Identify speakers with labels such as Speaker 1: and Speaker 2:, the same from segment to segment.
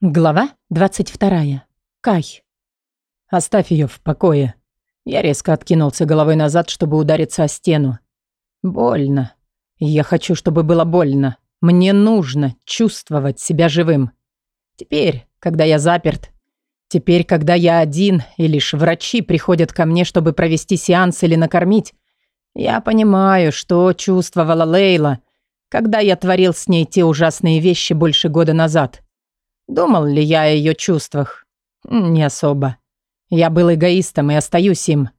Speaker 1: Глава 22. Кай. «Оставь ее в покое». Я резко откинулся головой назад, чтобы удариться о стену. Больно. Я хочу, чтобы было больно. Мне нужно чувствовать себя живым. Теперь, когда я заперт, теперь, когда я один, и лишь врачи приходят ко мне, чтобы провести сеанс или накормить, я понимаю, что чувствовала Лейла, когда я творил с ней те ужасные вещи больше года назад. Думал ли я о ее чувствах? Не особо. Я был эгоистом и остаюсь им.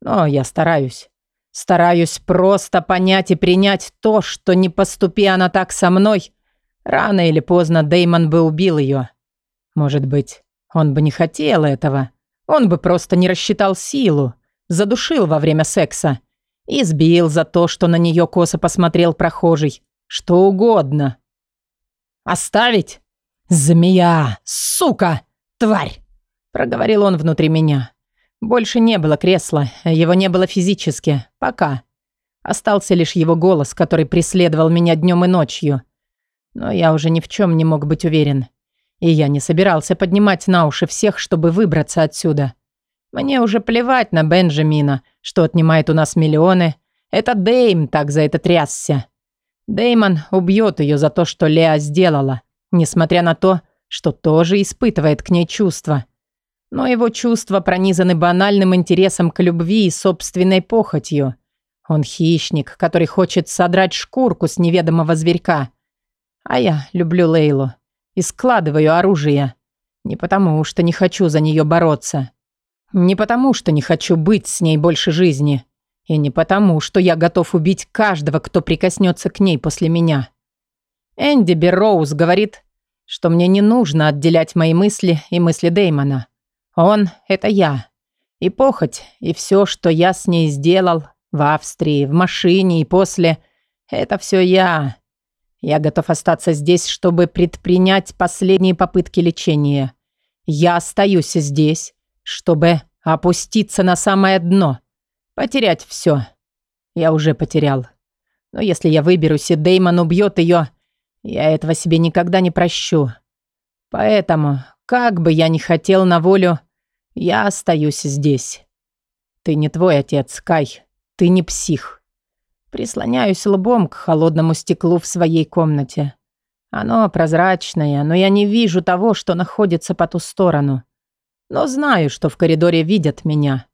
Speaker 1: Но я стараюсь. Стараюсь просто понять и принять то, что не поступи она так со мной. Рано или поздно Деймон бы убил ее. Может быть, он бы не хотел этого. Он бы просто не рассчитал силу, задушил во время секса. Избил за то, что на нее косо посмотрел прохожий. Что угодно. Оставить? «Змея! Сука! Тварь!» Проговорил он внутри меня. Больше не было кресла, его не было физически. Пока. Остался лишь его голос, который преследовал меня днем и ночью. Но я уже ни в чем не мог быть уверен. И я не собирался поднимать на уши всех, чтобы выбраться отсюда. Мне уже плевать на Бенджамина, что отнимает у нас миллионы. Это Дейм так за это трясся. Деймон убьет ее за то, что Леа сделала несмотря на то, что тоже испытывает к ней чувства. Но его чувства пронизаны банальным интересом к любви и собственной похотью. Он хищник, который хочет содрать шкурку с неведомого зверька. А я люблю Лейлу и складываю оружие. Не потому, что не хочу за нее бороться. Не потому, что не хочу быть с ней больше жизни. И не потому, что я готов убить каждого, кто прикоснется к ней после меня. Энди Берроуз говорит, что мне не нужно отделять мои мысли и мысли Дэймона. Он — это я. И похоть, и все, что я с ней сделал в Австрии, в машине и после — это все я. Я готов остаться здесь, чтобы предпринять последние попытки лечения. Я остаюсь здесь, чтобы опуститься на самое дно, потерять все. Я уже потерял. Но если я выберусь, и Дэймон убьет ее, я этого себе никогда не прощу. Поэтому, как бы я ни хотел на волю, я остаюсь здесь. Ты не твой отец, Кай. Ты не псих. Прислоняюсь лбом к холодному стеклу в своей комнате. Оно прозрачное, но я не вижу того, что находится по ту сторону. Но знаю, что в коридоре видят меня.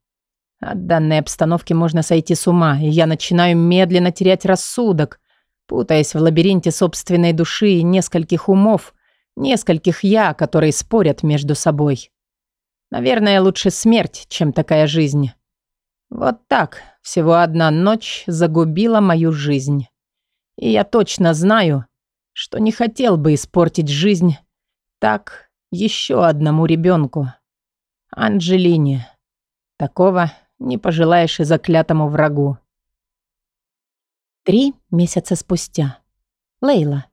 Speaker 1: От данной обстановки можно сойти с ума, и я начинаю медленно терять рассудок, путаясь в лабиринте собственной души и нескольких умов, нескольких «я», которые спорят между собой. Наверное, лучше смерть, чем такая жизнь. Вот так, всего одна ночь загубила мою жизнь. И я точно знаю, что не хотел бы испортить жизнь так еще одному ребенку. Анджелине. Такого не пожелаешь и заклятому врагу.
Speaker 2: Три месяца спустя. Лейла.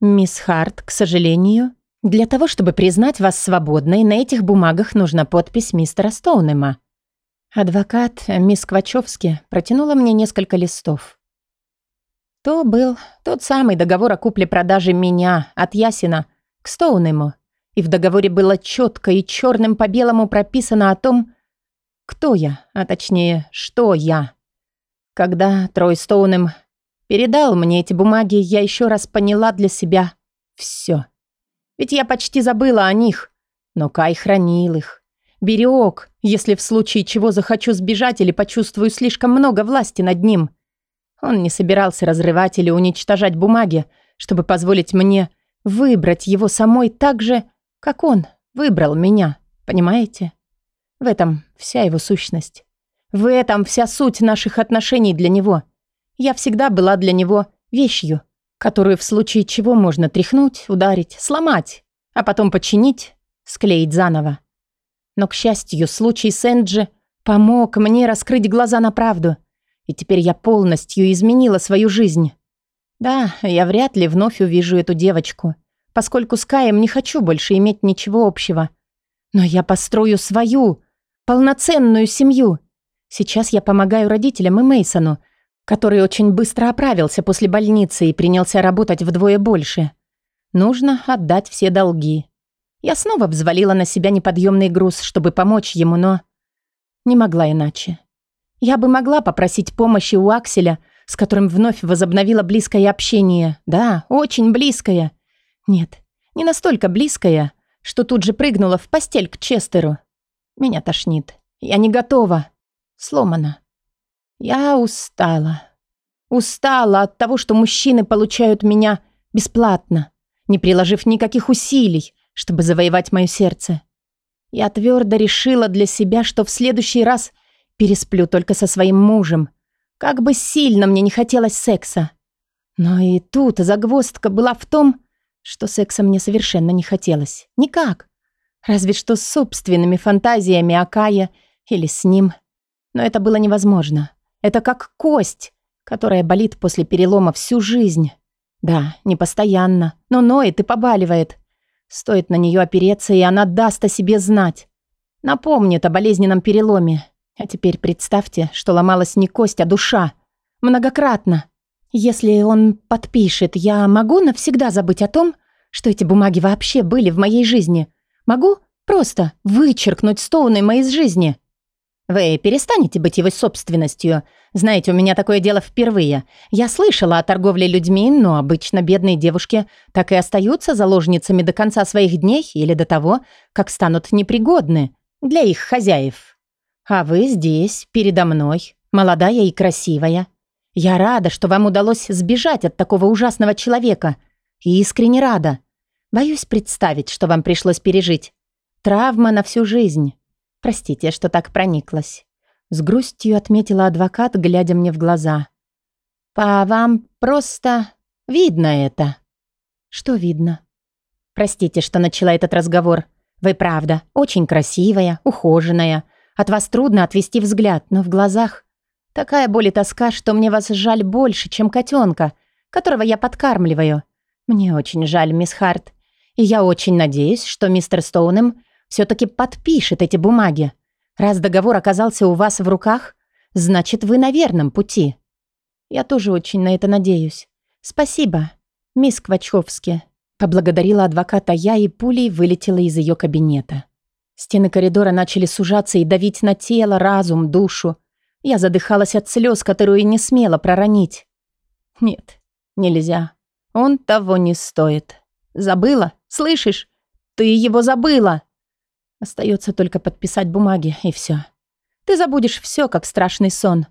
Speaker 2: «Мисс Харт, к сожалению, для того, чтобы признать вас свободной, на этих бумагах нужна подпись мистера Стоунема». Адвокат мисс Квачевски протянула мне несколько листов. То был тот самый договор о купле-продаже меня от Ясина к Стоунему. И в договоре было четко и черным по белому прописано о том, кто я, а точнее, что я. Когда Трой Стоунем передал мне эти бумаги, я еще раз поняла для себя все. Ведь я почти забыла о них, но Кай хранил их. Берег, если в случае чего захочу сбежать или почувствую слишком много власти над ним. Он не собирался разрывать или уничтожать бумаги, чтобы позволить мне выбрать его самой так же, как он выбрал меня, понимаете? В этом вся его сущность. В этом вся суть наших отношений для него. Я всегда была для него вещью, которую в случае чего можно тряхнуть, ударить, сломать, а потом починить, склеить заново. Но, к счастью, случай с Энджи помог мне раскрыть глаза на правду, и теперь я полностью изменила свою жизнь. Да, я вряд ли вновь увижу эту девочку, поскольку с Каем не хочу больше иметь ничего общего. Но я построю свою, полноценную семью — Сейчас я помогаю родителям и Мейсону, который очень быстро оправился после больницы и принялся работать вдвое больше. Нужно отдать все долги. Я снова взвалила на себя неподъемный груз, чтобы помочь ему, но... Не могла иначе. Я бы могла попросить помощи у Акселя, с которым вновь возобновила близкое общение. Да, очень близкое. Нет, не настолько близкое, что тут же прыгнула в постель к Честеру. Меня тошнит. Я не готова. Сломана. Я устала. Устала от того, что мужчины получают меня бесплатно, не приложив никаких усилий, чтобы завоевать мое сердце. Я твердо решила для себя, что в следующий раз пересплю только со своим мужем. Как бы сильно мне не хотелось секса. Но и тут загвоздка была в том, что секса мне совершенно не хотелось. Никак. Разве что с собственными фантазиями о Кае или с ним. Но это было невозможно. Это как кость, которая болит после перелома всю жизнь. Да, не постоянно, но ноет и побаливает. Стоит на нее опереться, и она даст о себе знать. Напомнит о болезненном переломе. А теперь представьте, что ломалась не кость, а душа. Многократно. Если он подпишет, я могу навсегда забыть о том, что эти бумаги вообще были в моей жизни. Могу просто вычеркнуть Стоунема из жизни. Вы перестанете быть его собственностью. Знаете, у меня такое дело впервые. Я слышала о торговле людьми, но обычно бедные девушки так и остаются заложницами до конца своих дней или до того, как станут непригодны для их хозяев. А вы здесь, передо мной, молодая и красивая. Я рада, что вам удалось сбежать от такого ужасного человека. И искренне рада. Боюсь представить, что вам пришлось пережить. Травма на всю жизнь. Простите, что так прониклась. С грустью отметила адвокат, глядя мне в глаза. По вам просто видно это. Что видно? Простите, что начала этот разговор. Вы правда, очень красивая, ухоженная. От вас трудно отвести взгляд, но в глазах Такая боль и тоска, что мне вас жаль больше, чем котенка, которого я подкармливаю. Мне очень жаль, мисс Харт. И я очень надеюсь, что мистер Стоунем все-таки подпишет эти бумаги. Раз договор оказался у вас в руках, значит, вы на верном пути. Я тоже очень на это надеюсь. Спасибо, мисс Квачковски. Поблагодарила адвоката я и пулей вылетела из ее кабинета. Стены коридора начали сужаться и давить на тело, разум, душу. Я задыхалась от слез, которые не смела проронить. Нет, нельзя. Он того не стоит. Забыла? Слышишь? Ты его забыла. Остается только подписать бумаги, и все. Ты забудешь все, как страшный сон.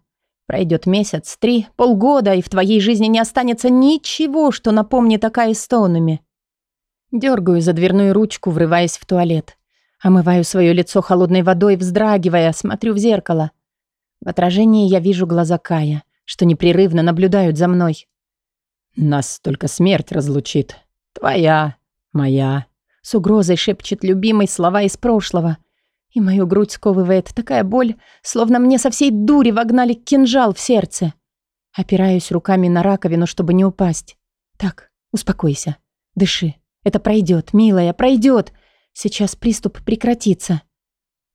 Speaker 2: Пройдет месяц, три, полгода, и в твоей жизни не останется ничего, что напомнит о Кае. Дергаю за дверную ручку, врываясь в туалет. Омываю свое лицо холодной водой, вздрагивая, смотрю в зеркало. В отражении я вижу глаза Кая, что непрерывно наблюдают за мной. «Нас только смерть разлучит. Твоя, моя». С угрозой шепчет любимый слова из прошлого. И мою грудь сковывает такая боль, словно мне со всей дури вогнали кинжал в сердце. Опираюсь руками на раковину, чтобы не упасть. Так, успокойся. Дыши. Это пройдет, милая, пройдет. Сейчас приступ прекратится.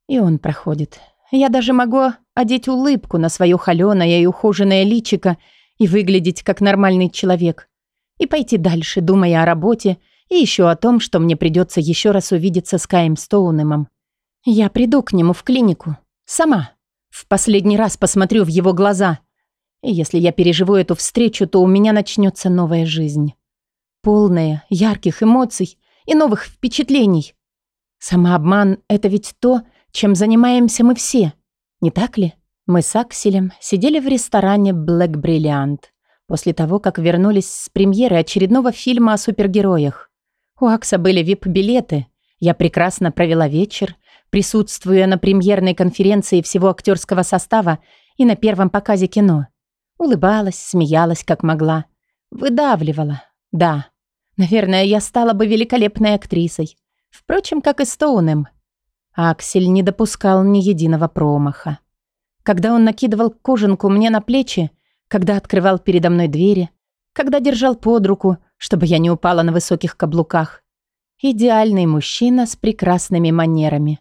Speaker 2: И он проходит. Я даже могу одеть улыбку на свое холёное и ухоженное личико и выглядеть как нормальный человек. И пойти дальше, думая о работе и еще о том, что мне придется еще раз увидеться с Каем Стоунемом. Я приду к нему в клинику. Сама. В последний раз посмотрю в его глаза. И если я переживу эту встречу, то у меня начнется новая жизнь. Полная ярких эмоций и новых впечатлений. Самообман — это ведь то, чем занимаемся мы все, не так ли? Мы с Акселем сидели в ресторане Black Brilliant после того, как вернулись с премьеры очередного фильма о супергероях. У Акса были вип-билеты. Я прекрасно провела вечер, присутствуя на премьерной конференции всего актерского состава и на первом показе кино. Улыбалась, смеялась, как могла. Выдавливала. Да. Наверное, я стала бы великолепной актрисой. Впрочем, как и Стоунем. Аксель не допускал ни единого промаха. Когда он накидывал кожанку мне на плечи, когда открывал передо мной двери, когда держал под руку, чтобы я не упала на высоких каблуках. Идеальный мужчина с прекрасными манерами.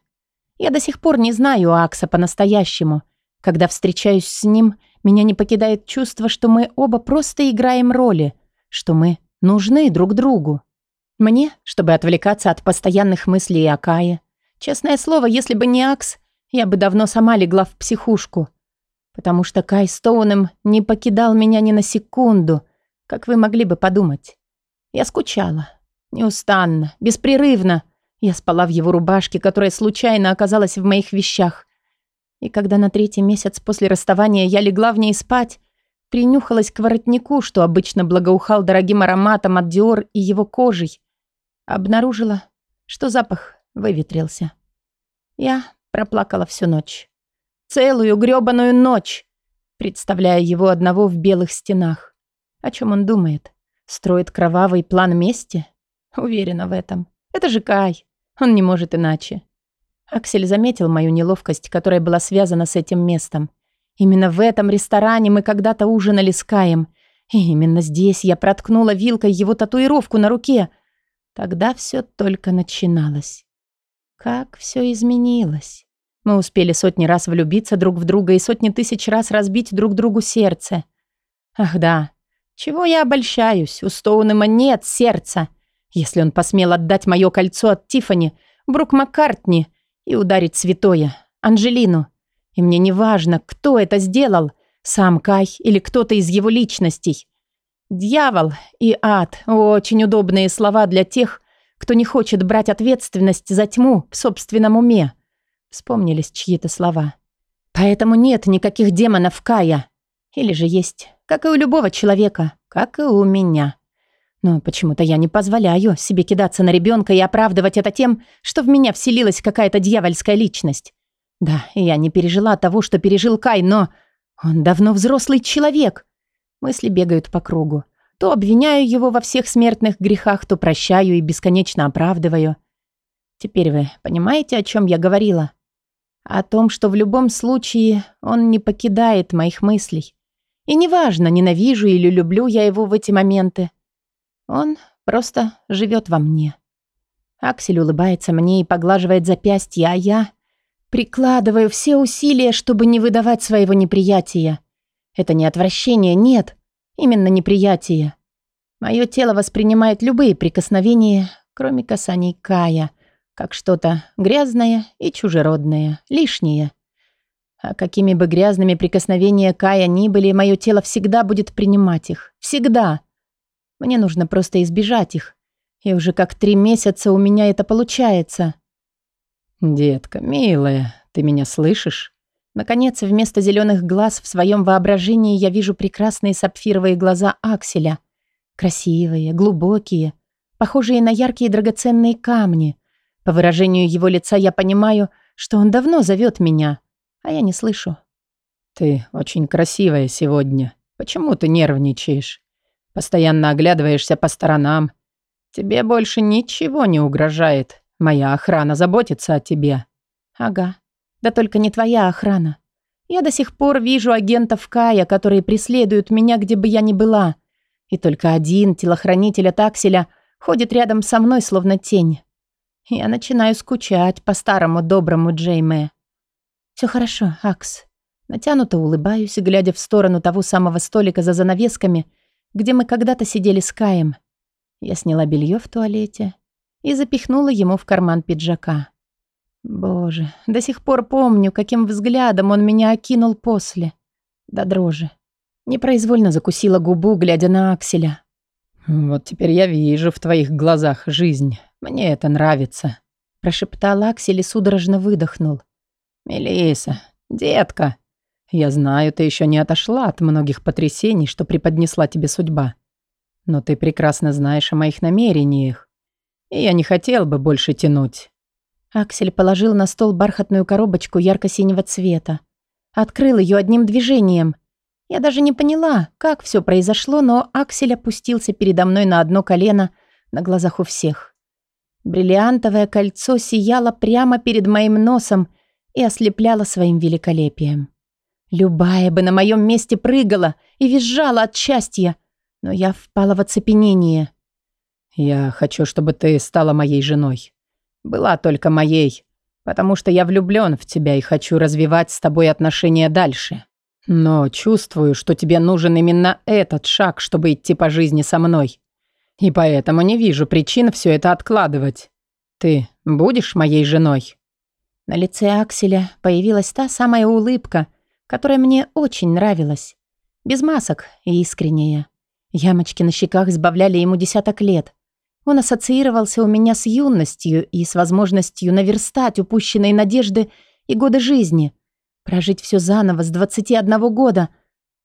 Speaker 2: Я до сих пор не знаю Акса по-настоящему. Когда встречаюсь с ним, меня не покидает чувство, что мы оба просто играем роли, что мы нужны друг другу. Мне, чтобы отвлекаться от постоянных мыслей о Кае. Честное слово, если бы не Акс, я бы давно сама легла в психушку. Потому что Кай Стоуnem не покидал меня ни на секунду, как вы могли бы подумать. Я скучала. Неустанно, беспрерывно. Я спала в его рубашке, которая случайно оказалась в моих вещах. И когда на третий месяц после расставания я легла в ней спать, принюхалась к воротнику, что обычно благоухал дорогим ароматом от Диор и его кожей, обнаружила, что запах выветрился. Я проплакала всю ночь. Целую грёбаную ночь, представляя его одного в белых стенах. О чем он думает? Строит кровавый план мести? Уверена в этом. Это же Кай. Он не может иначе. Аксель заметил мою неловкость, которая была связана с этим местом. Именно в этом ресторане мы когда-то ужинали с Каем. И именно здесь я проткнула вилкой его татуировку на руке. Тогда все только начиналось. Как все изменилось. Мы успели сотни раз влюбиться друг в друга и сотни тысяч раз разбить друг другу сердце. Ах да, чего я обольщаюсь, у Стоунема нет сердца. Если он посмел отдать мое кольцо от Тифани, Брук Маккартни и ударить святое, Анжелину, и мне не важно, кто это сделал, сам Кай или кто-то из его личностей. Дьявол и ад – очень удобные слова для тех, кто не хочет брать ответственность за тьму в собственном уме. Вспомнились чьи-то слова. Поэтому нет никаких демонов Кая. Или же есть, как и у любого человека, как и у меня. Но почему-то я не позволяю себе кидаться на ребенка и оправдывать это тем, что в меня вселилась какая-то дьявольская личность. Да, я не пережила того, что пережил Кай, но он давно взрослый человек. Мысли бегают по кругу. То обвиняю его во всех смертных грехах, то прощаю и бесконечно оправдываю. Теперь вы понимаете, о чем я говорила? О том, что в любом случае он не покидает моих мыслей. И неважно, ненавижу или люблю я его в эти моменты. Он просто живет во мне. Аксель улыбается мне и поглаживает запястье, а я прикладываю все усилия, чтобы не выдавать своего неприятия. Это не отвращение, нет, именно неприятие. Мое тело воспринимает любые прикосновения, кроме касаний Кая, как что-то грязное и чужеродное, лишнее. А какими бы грязными прикосновения Кая ни были, мое тело всегда будет принимать их. Всегда. Мне нужно просто избежать их. И уже как три месяца у меня это получается.
Speaker 1: «Детка, милая, ты меня слышишь?»
Speaker 2: Наконец, вместо зеленых глаз в своем воображении я вижу прекрасные сапфировые глаза Акселя. Красивые, глубокие, похожие на яркие драгоценные камни. По выражению его лица я понимаю, что он давно зовет меня, а я не слышу.
Speaker 1: «Ты очень красивая сегодня. Почему ты нервничаешь? Постоянно оглядываешься по сторонам. Тебе больше ничего не угрожает. Моя охрана заботится о тебе».
Speaker 2: «Ага. Да только не твоя охрана. Я до сих пор вижу агентов Кая, которые преследуют меня, где бы я ни была. И только один телохранитель от Акселя ходит рядом со мной, словно тень. Я начинаю скучать по старому доброму Джейме. Все хорошо, Акс. Натянуто улыбаюсь, глядя в сторону того самого столика за занавесками, где мы когда-то сидели с Каем. Я сняла белье в туалете и запихнула ему в карман пиджака. Боже, до сих пор помню, каким взглядом он меня окинул после. До дрожи. Непроизвольно закусила губу, глядя на Акселя.
Speaker 1: «Вот теперь я вижу в твоих глазах жизнь. Мне это нравится», – прошептал Аксель и судорожно выдохнул. Мелиса, детка, я знаю, ты еще не отошла от многих потрясений, что преподнесла тебе судьба. Но ты прекрасно знаешь о моих намерениях, и я не хотел бы больше тянуть».
Speaker 2: Аксель положил на стол бархатную коробочку ярко-синего цвета. Открыл ее одним движением. Я даже не поняла, как все произошло, но Аксель опустился передо мной на одно колено на глазах у всех. Бриллиантовое кольцо сияло прямо перед моим носом и ослепляло своим великолепием. Любая бы на моем месте прыгала и визжала от счастья, но я впала в оцепенение.
Speaker 1: «Я хочу, чтобы ты стала моей женой. Была только моей, потому что я влюблен в тебя и хочу развивать с тобой отношения дальше. Но чувствую, что тебе нужен именно этот шаг, чтобы идти по жизни со мной. И поэтому не вижу причин все это откладывать. Ты будешь моей женой?»
Speaker 2: На лице Акселя появилась та самая улыбка, которая мне очень нравилась. Без масок и искренняя. Ямочки на щеках избавляли ему десяток лет. Он ассоциировался у меня с юностью и с возможностью наверстать упущенные надежды и годы жизни. Прожить все заново с 21 года,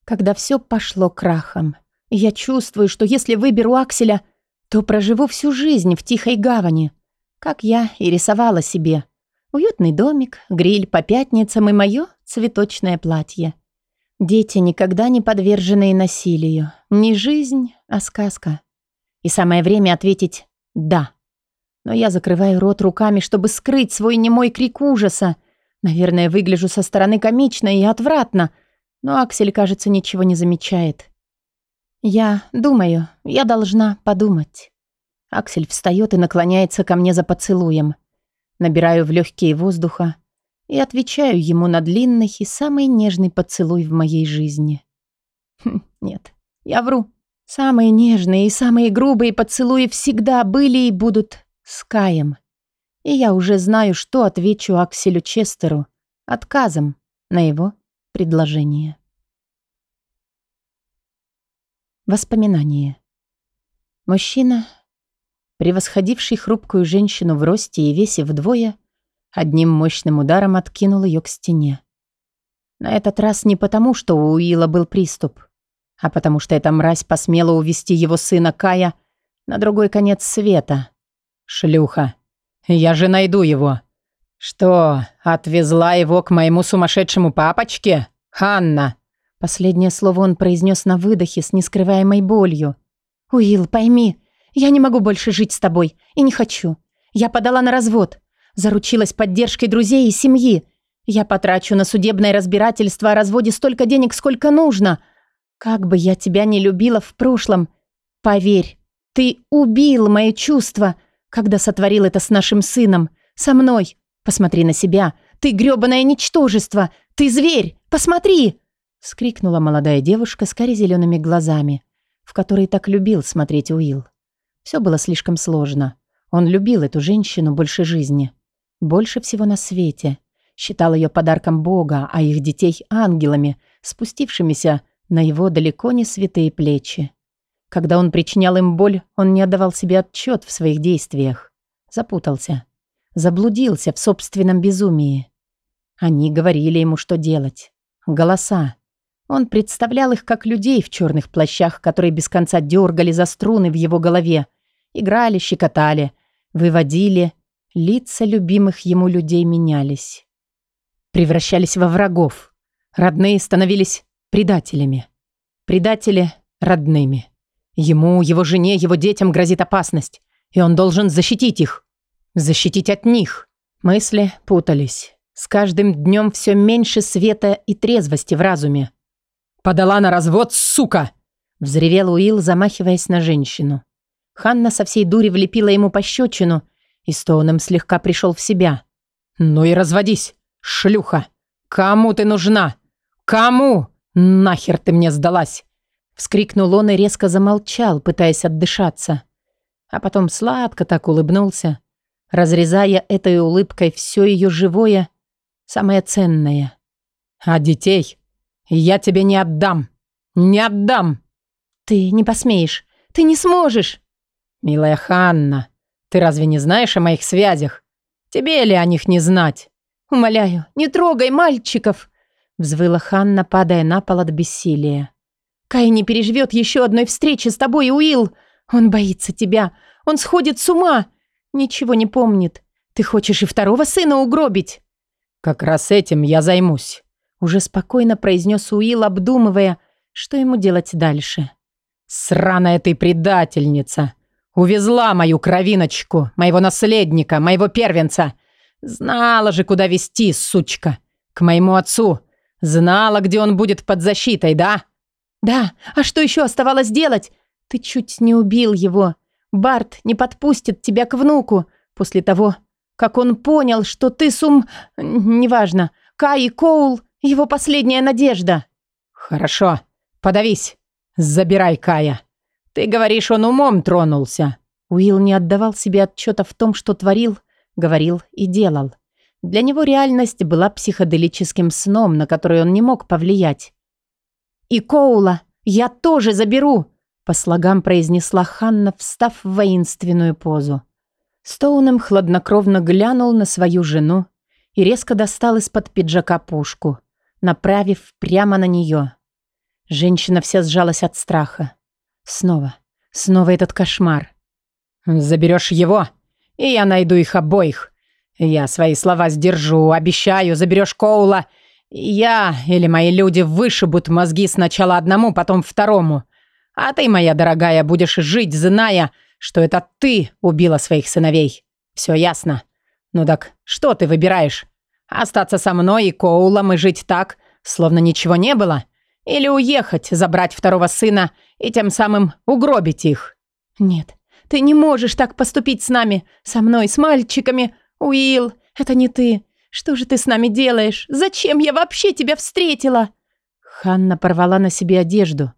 Speaker 2: когда все пошло крахом. я чувствую, что если выберу Акселя, то проживу всю жизнь в тихой гавани, как я и рисовала себе. Уютный домик, гриль по пятницам и мое цветочное платье. Дети, никогда не подверженные насилию. Не жизнь, а сказка. И самое время ответить «да». Но я закрываю рот руками, чтобы скрыть свой немой крик ужаса. Наверное, выгляжу со стороны комично и отвратно, но Аксель, кажется, ничего не замечает. Я думаю, я должна подумать. Аксель встает и наклоняется ко мне за поцелуем. Набираю в легкие воздуха и отвечаю ему на длинный и самый нежный поцелуй в моей жизни. Хм, нет, я вру. Самые нежные и самые грубые поцелуи всегда были и будут с Каем. И я уже знаю, что отвечу Акселю Честеру отказом на его предложение. Воспоминание. Мужчина превосходивший хрупкую женщину в росте и весе вдвое, одним мощным ударом откинул ее к стене. На этот раз не потому, что у Уилла был приступ, а потому что эта мразь посмела увести его сына Кая на другой конец света. «Шлюха! Я же найду его!» «Что, отвезла его к моему сумасшедшему папочке? Ханна!» Последнее слово он произнес на выдохе с нескрываемой болью. «Уилл, пойми, я не могу больше жить с тобой и не хочу. Я подала на развод. Заручилась поддержкой друзей и семьи. Я потрачу на судебное разбирательство о разводе столько денег, сколько нужно. Как бы я тебя не любила в прошлом, поверь, ты убил мои чувства, когда сотворил это с нашим сыном, со мной. Посмотри на себя. Ты грёбаное ничтожество. Ты зверь. Посмотри!» Скрикнула молодая девушка с каре-зелеными глазами, в которые так любил смотреть Уилл. Все было слишком сложно. Он любил эту женщину больше жизни. Больше всего на свете. Считал ее подарком Бога, а их детей ангелами, спустившимися на его далеко не святые плечи. Когда он причинял им боль, он не отдавал себе отчет в своих действиях. Запутался. Заблудился в собственном безумии. Они говорили ему, что делать. Голоса. Он представлял их как людей в черных плащах, которые без конца дергали за струны в его голове, играли, щекотали, выводили. Лица любимых ему людей менялись. Превращались во врагов. Родные становились предателями. Предатели – родными. Ему, его жене, его детям грозит опасность, и он должен защитить их. Защитить от них. Мысли путались. С каждым днем все меньше света и трезвости в разуме. «Подала на развод, сука!» Взревел Уилл, замахиваясь на женщину. Ханна со всей дури влепила ему пощечину, и Стоуном слегка пришел в себя. «Ну и разводись, шлюха! Кому ты нужна? Кому? Нахер ты мне сдалась?» Вскрикнул он и резко замолчал, пытаясь отдышаться. А потом сладко так улыбнулся, разрезая этой улыбкой все ее живое, самое ценное. «А детей я тебе не отдам. Не отдам. Ты не посмеешь. Ты не сможешь. Милая Ханна, ты разве не знаешь о моих связях? Тебе ли о них не знать? Умоляю, не трогай мальчиков. Взвыла Ханна, падая на пол от бессилия. Кай не переживет еще одной встречи с тобой, Уилл. Он боится тебя. Он сходит с ума. Ничего не помнит. Ты хочешь и второго сына угробить? Как раз этим я займусь. Уже спокойно произнес Уилл, обдумывая, что ему делать дальше. «Сраная ты предательница! Увезла мою кровиночку, моего наследника, моего первенца! Знала же, куда вести, сучка! К моему отцу! Знала, где он будет под защитой, да?» «Да, а что еще оставалось делать? Ты чуть не убил его. Барт не подпустит тебя к внуку после того, как он понял, что ты сум... Неважно. Кай и Коул его последняя надежда. Хорошо. Подавись. Забирай Кая. Ты
Speaker 1: говоришь, он умом тронулся.
Speaker 2: Уилл не отдавал себе отчета в том, что творил, говорил и делал. Для него реальность была психоделическим сном, на который он не мог повлиять. «И Коула я тоже заберу!» По слогам произнесла Ханна, встав в воинственную позу. Стоунем хладнокровно глянул на свою жену и резко достал из-под пиджака пушку, направив прямо на нее. Женщина вся сжалась от страха. Снова, снова этот кошмар.
Speaker 1: «Заберешь его, и я найду их обоих. Я свои слова сдержу, обещаю, заберешь Коула. Я или мои люди вышибут мозги сначала одному, потом второму. А ты, моя дорогая, будешь жить, зная, что это ты убила своих сыновей. Все ясно? Ну так что ты выбираешь? Остаться со мной и Коулом и жить так, словно ничего не было? Или уехать, забрать второго сына и тем самым угробить их?
Speaker 2: Нет, ты не можешь так поступить с нами, со мной, с мальчиками. Уилл, это не ты. Что же ты с нами делаешь? Зачем я вообще тебя встретила? Ханна порвала на себе одежду.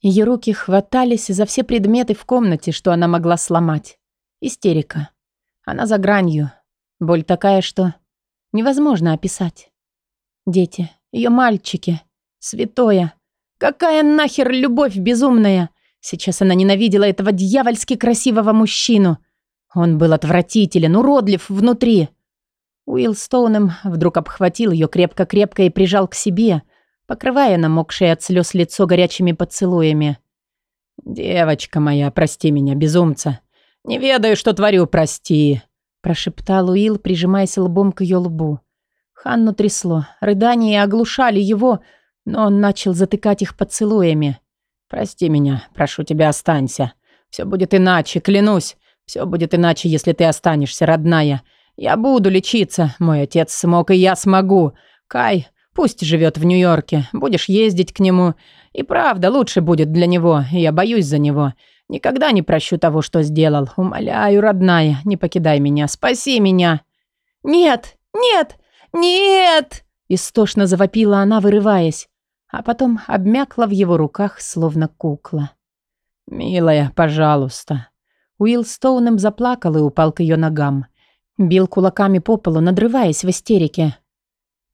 Speaker 2: Ее руки хватались за все предметы в комнате, что она могла сломать. Истерика. Она за гранью. Боль такая, что невозможно описать. Дети, ее мальчики, святое. Какая нахер любовь безумная? Сейчас она ненавидела этого дьявольски красивого мужчину. Он был отвратителен, уродлив внутри. Уилл Стоунем вдруг обхватил ее крепко-крепко и прижал к себе – покрывая намокшее от слез лицо горячими поцелуями. «Девочка моя, прости меня, безумца. Не ведаю, что творю, прости», – прошептал Уилл, прижимаясь лбом к ее лбу. Ханну трясло, рыдания оглушали его, но он начал затыкать их поцелуями. «Прости меня, прошу тебя, останься. Все будет иначе, клянусь. Все будет иначе, если ты останешься, родная. Я буду лечиться. Мой отец смог, и я смогу. Кай, Пусть живет в Нью-Йорке, будешь ездить к нему. И правда, лучше будет для него, я боюсь за него. Никогда не прощу того, что сделал. Умоляю, родная, не покидай меня, спаси меня». «Нет, нет, нет!» Истошно завопила она, вырываясь, а потом обмякла в его руках, словно кукла.
Speaker 1: «Милая, пожалуйста».
Speaker 2: Уилл Стоуnem заплакал и упал к ее ногам. Бил кулаками по полу, надрываясь в истерике.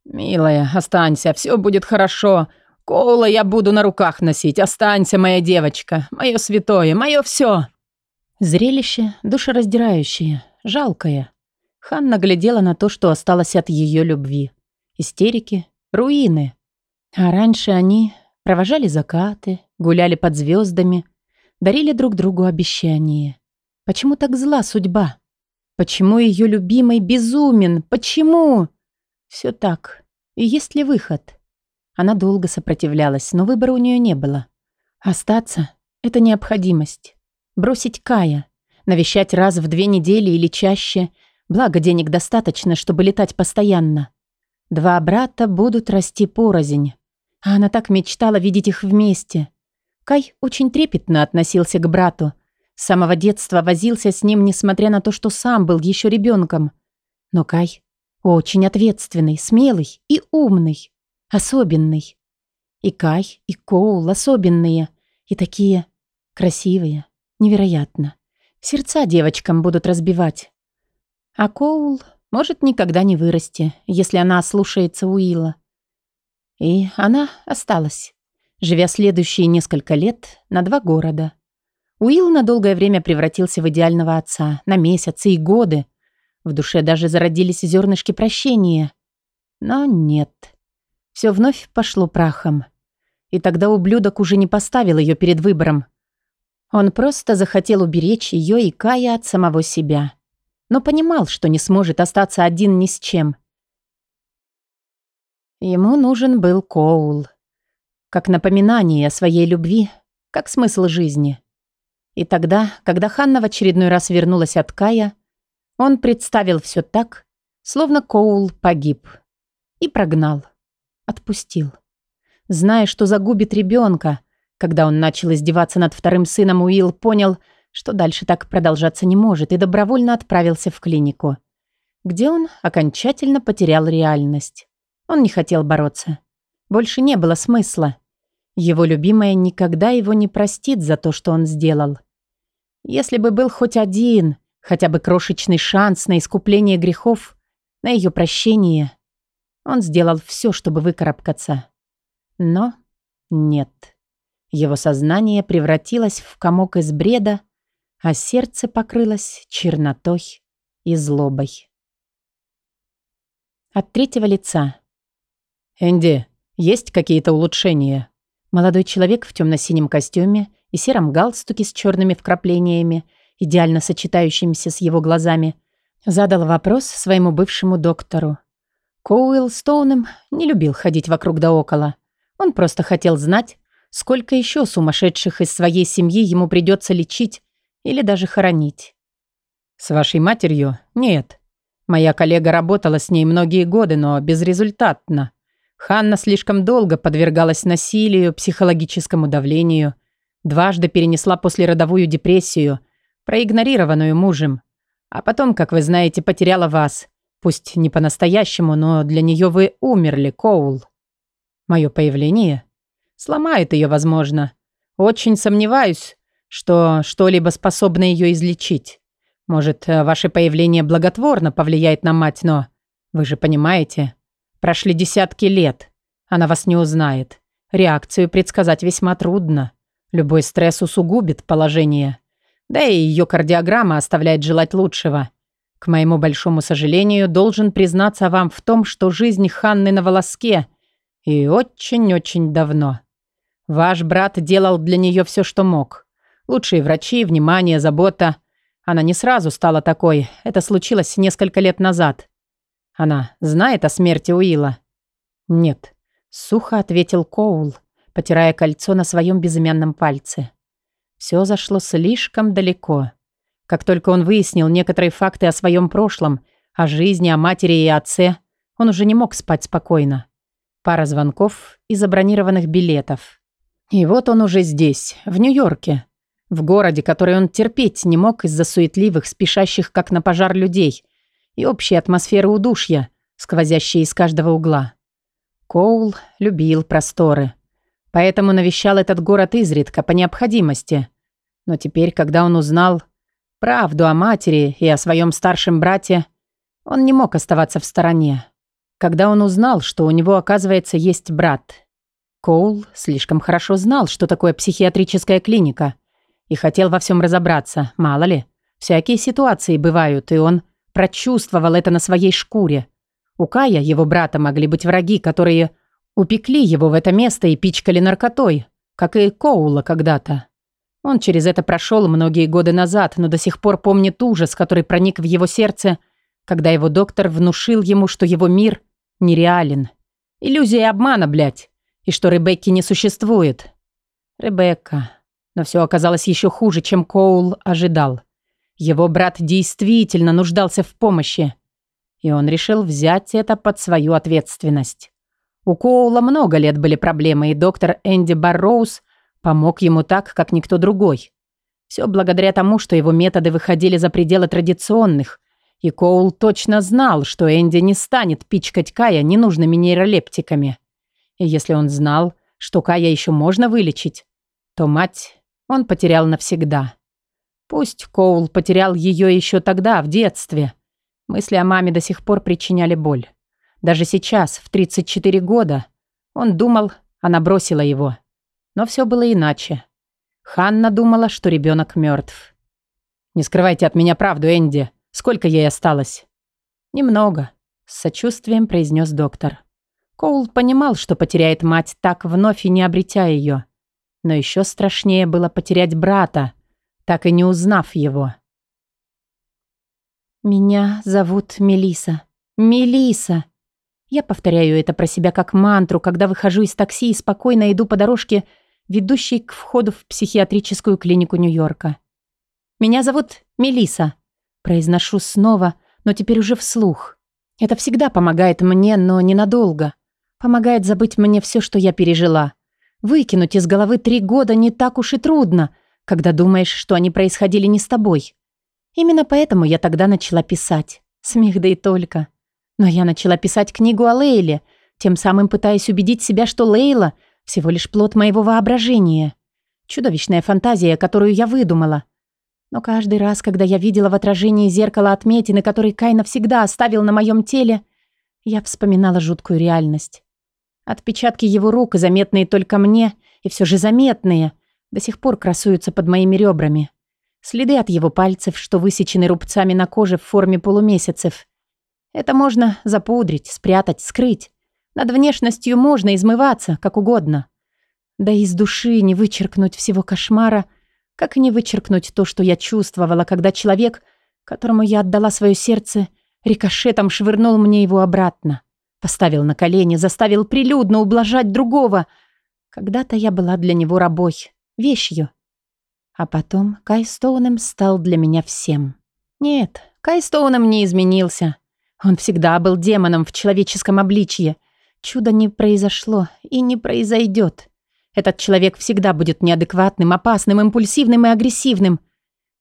Speaker 1: «Милая, останься, все будет хорошо. Коула я буду на руках носить. Останься, моя девочка. Мое святое, мое все.
Speaker 2: Зрелище душераздирающее, жалкое. Ханна глядела на то, что осталось от ее любви. Истерики, руины. А раньше они провожали закаты, гуляли под звездами, дарили друг другу обещания. Почему так зла судьба? Почему ее любимый безумен? Почему? Все так. И есть ли выход? Она долго сопротивлялась, но выбора у нее не было. Остаться — это необходимость. Бросить Кая, навещать раз в две недели или чаще, благо денег достаточно, чтобы летать постоянно. Два брата будут расти порознь. А она так мечтала видеть их вместе. Кай очень трепетно относился к брату. С самого детства возился с ним, несмотря на то, что сам был еще ребенком. Но Кай очень ответственный, смелый и умный. Особенный. И Кай, и Коул особенные. И такие красивые. Невероятно. Сердца девочкам будут разбивать. А Коул может никогда не вырасти, если она слушается Уилла. И она осталась, живя следующие несколько лет на два города. Уилл на долгое время превратился в идеального отца, на месяцы и годы, в душе даже зародились зернышки прощения. Но нет. Все вновь пошло прахом. И тогда ублюдок уже не поставил ее перед выбором. Он просто захотел уберечь ее и Кая от самого себя. Но понимал, что не сможет остаться один ни с чем. Ему нужен был Коул. Как напоминание о своей любви, как смысл жизни. И тогда, когда Ханна в очередной раз вернулась от Кая, он представил все так, словно Коул погиб. И прогнал. Отпустил. Зная, что загубит ребенка, когда он начал издеваться над вторым сыном, Уилл понял, что дальше так продолжаться не может, и добровольно отправился в клинику, где он окончательно потерял реальность. Он не хотел бороться. Больше не было смысла. Его любимая никогда его не простит за то, что он сделал. Если бы был хоть один, хотя бы крошечный шанс на искупление грехов, на ее прощение, он сделал все, чтобы выкарабкаться. Но нет. Его сознание превратилось в комок из бреда, а сердце покрылось чернотой и злобой. От третьего лица.
Speaker 1: «Энди, есть какие-то улучшения?»
Speaker 2: Молодой человек в темно-синем костюме и сером галстуке с черными вкраплениями, идеально сочетающимися с его глазами, задал вопрос своему бывшему доктору. Коуэлл Стоуnem не любил ходить вокруг да около. Он просто хотел знать, сколько еще сумасшедших из своей семьи ему придется лечить или даже хоронить.
Speaker 1: «С вашей матерью? Нет. Моя коллега работала с ней многие годы, но безрезультатно. Ханна слишком долго подвергалась насилию, психологическому давлению, дважды перенесла послеродовую депрессию, проигнорированную мужем, а потом, как вы знаете, потеряла вас. Пусть не по-настоящему, но для нее вы умерли, Коул. Мое появление сломает ее, возможно. Очень сомневаюсь, что что-либо способно ее излечить. Может, ваше появление благотворно повлияет на мать, но... Вы же понимаете, Прошли десятки лет. Она вас не узнает. Реакцию предсказать весьма трудно. Любой стресс усугубит положение. Да и ее кардиограмма оставляет желать лучшего. К моему большому сожалению, должен признаться вам в том, что жизнь Ханны на волоске. И очень-очень давно. Ваш брат делал для нее все, что мог. Лучшие врачи, внимание, забота. Она не сразу стала такой. Это случилось несколько лет назад. Она знает о смерти Уилла?» «Нет», — сухо ответил Коул, потирая кольцо на своем безымянном пальце. Все зашло слишком далеко. Как только он выяснил некоторые факты о своем прошлом, о жизни, о матери и отце, он уже не мог спать спокойно. Пара звонков и забронированных билетов. И вот он уже здесь, в Нью-Йорке. В городе, который он терпеть не мог из-за суетливых, спешащих как на пожар людей, и общей атмосферы удушья, сквозящей из каждого угла. Коул любил просторы. Поэтому навещал этот город изредка, по необходимости. Но теперь, когда он узнал правду о матери и о своем старшем брате, он не мог оставаться в стороне. Когда он узнал, что у него, оказывается, есть брат. Коул слишком хорошо знал, что такое психиатрическая клиника, и хотел во всем разобраться, мало ли. Всякие ситуации бывают, и он Прочувствовал это на своей шкуре. У Кая, его брата, могли быть враги, которые упекли его в это место и пичкали наркотой, как и Коула когда-то. Он через это прошел многие годы назад, но до сих пор помнит ужас, который проник в его сердце, когда его доктор внушил ему, что его мир нереален. Иллюзия обмана, блядь. И что Ребекки не существует. Ребекка. Но все оказалось еще хуже, чем Коул ожидал. Его брат действительно нуждался в помощи. И он решил взять это под свою ответственность. У Коула много лет были проблемы, и доктор Энди Барроуз помог ему так, как никто другой. Все благодаря тому, что его методы выходили за пределы традиционных, и Коул точно знал, что Энди не станет пичкать Кая ненужными нейролептиками. И если он знал, что Кая еще можно вылечить, то мать он потерял навсегда. Пусть Коул потерял ее еще тогда, в детстве. Мысли о маме до сих пор причиняли боль. Даже сейчас, в 34 года, он думал, она бросила его. Но все было иначе. Ханна думала, что ребенок мертв. «Не скрывайте от меня правду, Энди. Сколько ей осталось?» «Немного», — с сочувствием произнес доктор. Коул понимал, что потеряет мать так вновь и не обретя ее. Но еще страшнее было потерять брата, так и не узнав его. «Меня зовут Мелиса. Мелиса. Я повторяю это про себя как мантру, когда выхожу из такси и спокойно иду по дорожке, ведущей к входу в психиатрическую клинику Нью-Йорка. «Меня зовут Мелиса. Произношу снова, но теперь уже вслух. Это всегда помогает мне, но ненадолго. Помогает забыть мне все, что я пережила. Выкинуть из головы три года не так уж и трудно — когда думаешь, что они происходили не с тобой. Именно поэтому я тогда начала писать. Смех да и только. Но я начала писать книгу о Лейле, тем самым пытаясь убедить себя, что Лейла
Speaker 2: Всего лишь плод моего воображения. Чудовищная фантазия, которую я выдумала. Но каждый раз, когда я видела в отражении зеркала отметины, которые Кай навсегда оставил на моем теле, я вспоминала жуткую реальность. Отпечатки его рук, заметные только мне, и все же заметные, до сих пор красуются под моими ребрами. Следы от его пальцев, что высечены рубцами на коже в форме полумесяцев. Это можно запудрить, спрятать, скрыть. Над внешностью можно измываться, как угодно. Да из души не вычеркнуть всего кошмара — как не вычеркнуть то, что я чувствовала, когда человек, которому я отдала свое сердце, рикошетом швырнул мне его обратно. Поставил на колени, заставил прилюдно ублажать другого. Когда-то я была для него рабой, вещью. А потом Кай Стоунем стал для меня всем. Нет, Кай Стоунем не изменился. Он всегда был демоном в человеческом обличье. Чудо не произошло и не произойдет. Этот человек всегда будет неадекватным, опасным, импульсивным и агрессивным.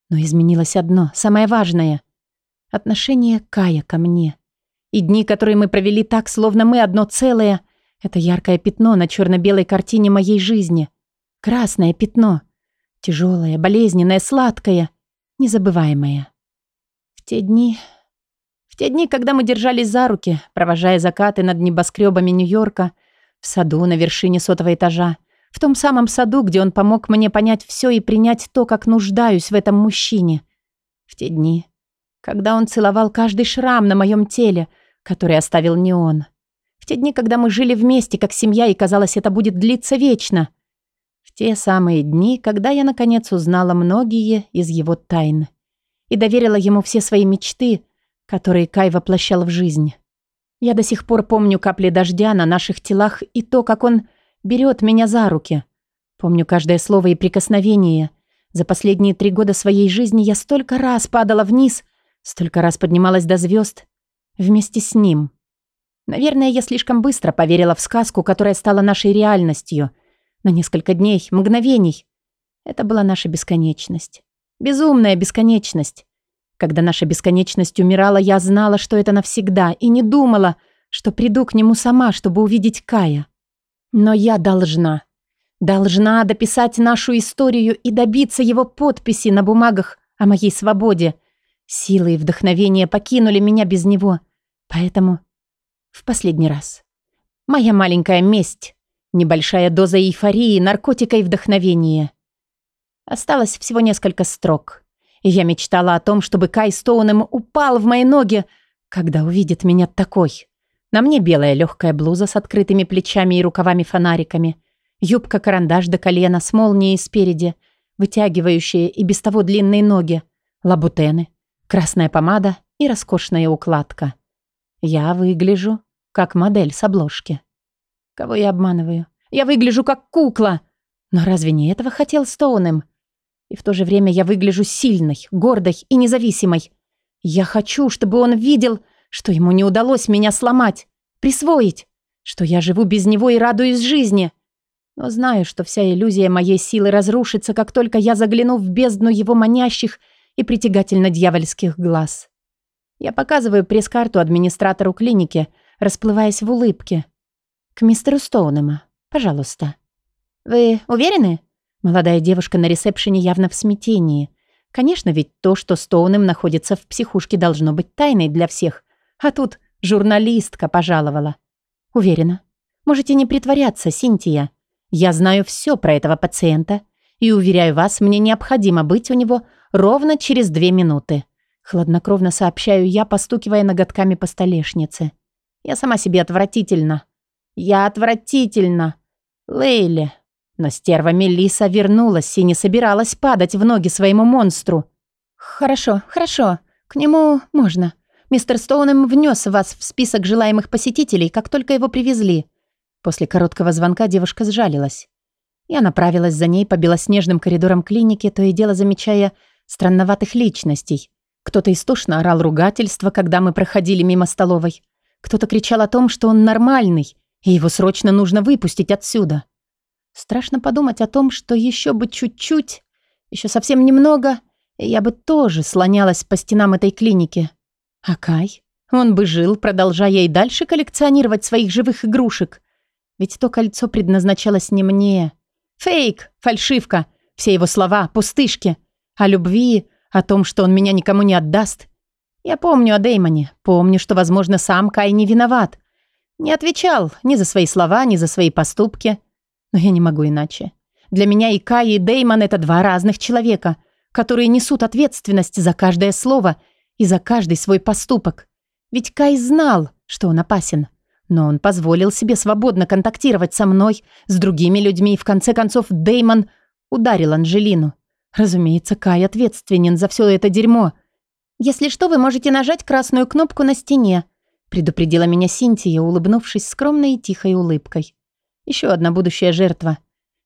Speaker 2: Но изменилось одно, самое важное. Отношение Кая ко мне. И дни, которые мы провели так, словно мы одно целое, это яркое пятно на черно-белой картине моей жизни. Красное пятно. Тяжелое, болезненное, сладкое, незабываемое. В те дни... В те дни, когда мы держались за руки, провожая закаты над небоскребами Нью-Йорка, в саду на вершине сотого этажа, в том самом саду, где он помог мне понять все и принять то, как нуждаюсь в этом мужчине. В те дни, когда он целовал каждый шрам на моем теле, который оставил не он. В те дни, когда мы жили вместе, как семья, и казалось, это будет длиться вечно. Те самые дни, когда я, наконец, узнала многие из его тайн и доверила ему все свои мечты, которые Кай воплощал в жизнь. Я до сих пор помню капли дождя на наших телах и то, как он берет меня за руки. Помню каждое слово и прикосновение. За последние три года своей жизни я столько раз падала вниз, столько раз поднималась до звезд вместе с ним. Наверное, я слишком быстро поверила в сказку, которая стала нашей реальностью. На несколько дней, мгновений. Это была наша бесконечность. Безумная бесконечность. Когда наша бесконечность умирала, я знала, что это навсегда, и не думала, что приду к нему сама, чтобы увидеть Кая. Но я должна. Должна дописать нашу историю и добиться его подписи на бумагах о моей свободе. Силы и вдохновение покинули меня без него. Поэтому в последний раз. Моя маленькая месть. Небольшая доза эйфории, наркотика и вдохновения. Осталось всего несколько строк. Я мечтала о том, чтобы Кай Стоунем упал в мои ноги, когда увидит меня такой. На мне белая легкая блуза с открытыми плечами и рукавами-фонариками, юбка-карандаш до колена с молнией спереди, вытягивающие и без того длинные ноги, лабутены, красная помада и роскошная укладка. Я выгляжу как модель с обложки. Кого я обманываю? Я выгляжу как кукла. Но разве не этого хотел Стоунем? И в то же время я выгляжу сильной, гордой и независимой. Я хочу, чтобы он видел, что ему не удалось меня сломать, присвоить, что я живу без него и радуюсь жизни. Но знаю, что вся иллюзия моей силы разрушится, как только я загляну в бездну его манящих и притягательно дьявольских глаз. Я показываю пресс-карту администратору клиники, расплываясь в улыбке. К мистеру Стоунема, пожалуйста. «Вы уверены?» Молодая девушка на ресепшене явно в смятении. Конечно, ведь то, что Стоунем находится в психушке, должно быть тайной для всех. А тут журналистка пожаловала. Уверена. Можете не притворяться, Синтия. Я знаю все про этого пациента. И, уверяю вас, мне необходимо быть у него ровно через две минуты. Хладнокровно сообщаю я, постукивая ноготками по столешнице. Я сама себе отвратительно. Я отвратительно. Лейли. Но стерва Мелиса вернулась и не собиралась падать в ноги своему монстру. «Хорошо, хорошо. К нему можно. Мистер Стоунем внес вас в список желаемых посетителей, как только его привезли». После короткого звонка девушка сжалилась. Я направилась за ней по белоснежным коридорам клиники, то и дело замечая странноватых личностей. Кто-то истошно орал ругательство, когда мы проходили мимо столовой. Кто-то кричал о том, что он нормальный, и его срочно нужно выпустить отсюда. Страшно подумать о том, что еще бы чуть-чуть, еще совсем немного, я бы тоже слонялась по стенам этой клиники. А Кай? Он бы жил, продолжая и дальше коллекционировать своих живых игрушек. Ведь то кольцо предназначалось не мне. Фейк, фальшивка, все его слова, пустышки. О любви, о том, что он меня никому не отдаст. Я помню о Деймоне, помню, что, возможно, сам Кай не виноват. Не отвечал ни за свои слова, ни за свои поступки. Но я не могу иначе. Для меня и Кай, и Деймон — это два разных человека, которые несут ответственность за каждое слово и за каждый свой поступок. Ведь Кай знал, что он опасен. Но он позволил себе свободно контактировать со мной, с другими людьми, и в конце концов Деймон ударил Анжелину. Разумеется, Кай ответственен за все это дерьмо. «Если что, вы можете нажать красную кнопку на стене», предупредила меня Синтия, улыбнувшись скромной и тихой улыбкой. Еще одна будущая жертва.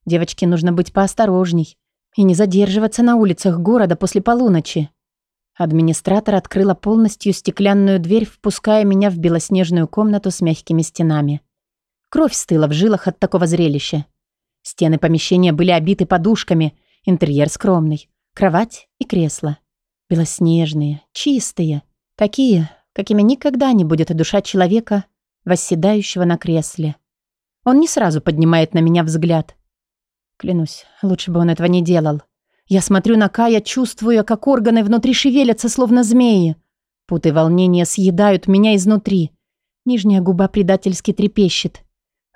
Speaker 2: Девочке нужно быть поосторожней и не задерживаться на улицах города после полуночи. Администратор открыла полностью стеклянную дверь, впуская меня в белоснежную комнату с мягкими стенами. Кровь стыла в жилах от такого зрелища. Стены помещения были обиты подушками, интерьер скромный, кровать и кресло. Белоснежные, чистые, такие, какими никогда не будет душа человека, восседающего на кресле. Он не сразу поднимает на меня взгляд. Клянусь, лучше бы он этого не делал. Я смотрю на Кая, чувствуя, как органы внутри шевелятся, словно змеи. Путы волнения съедают меня изнутри. Нижняя губа предательски трепещет.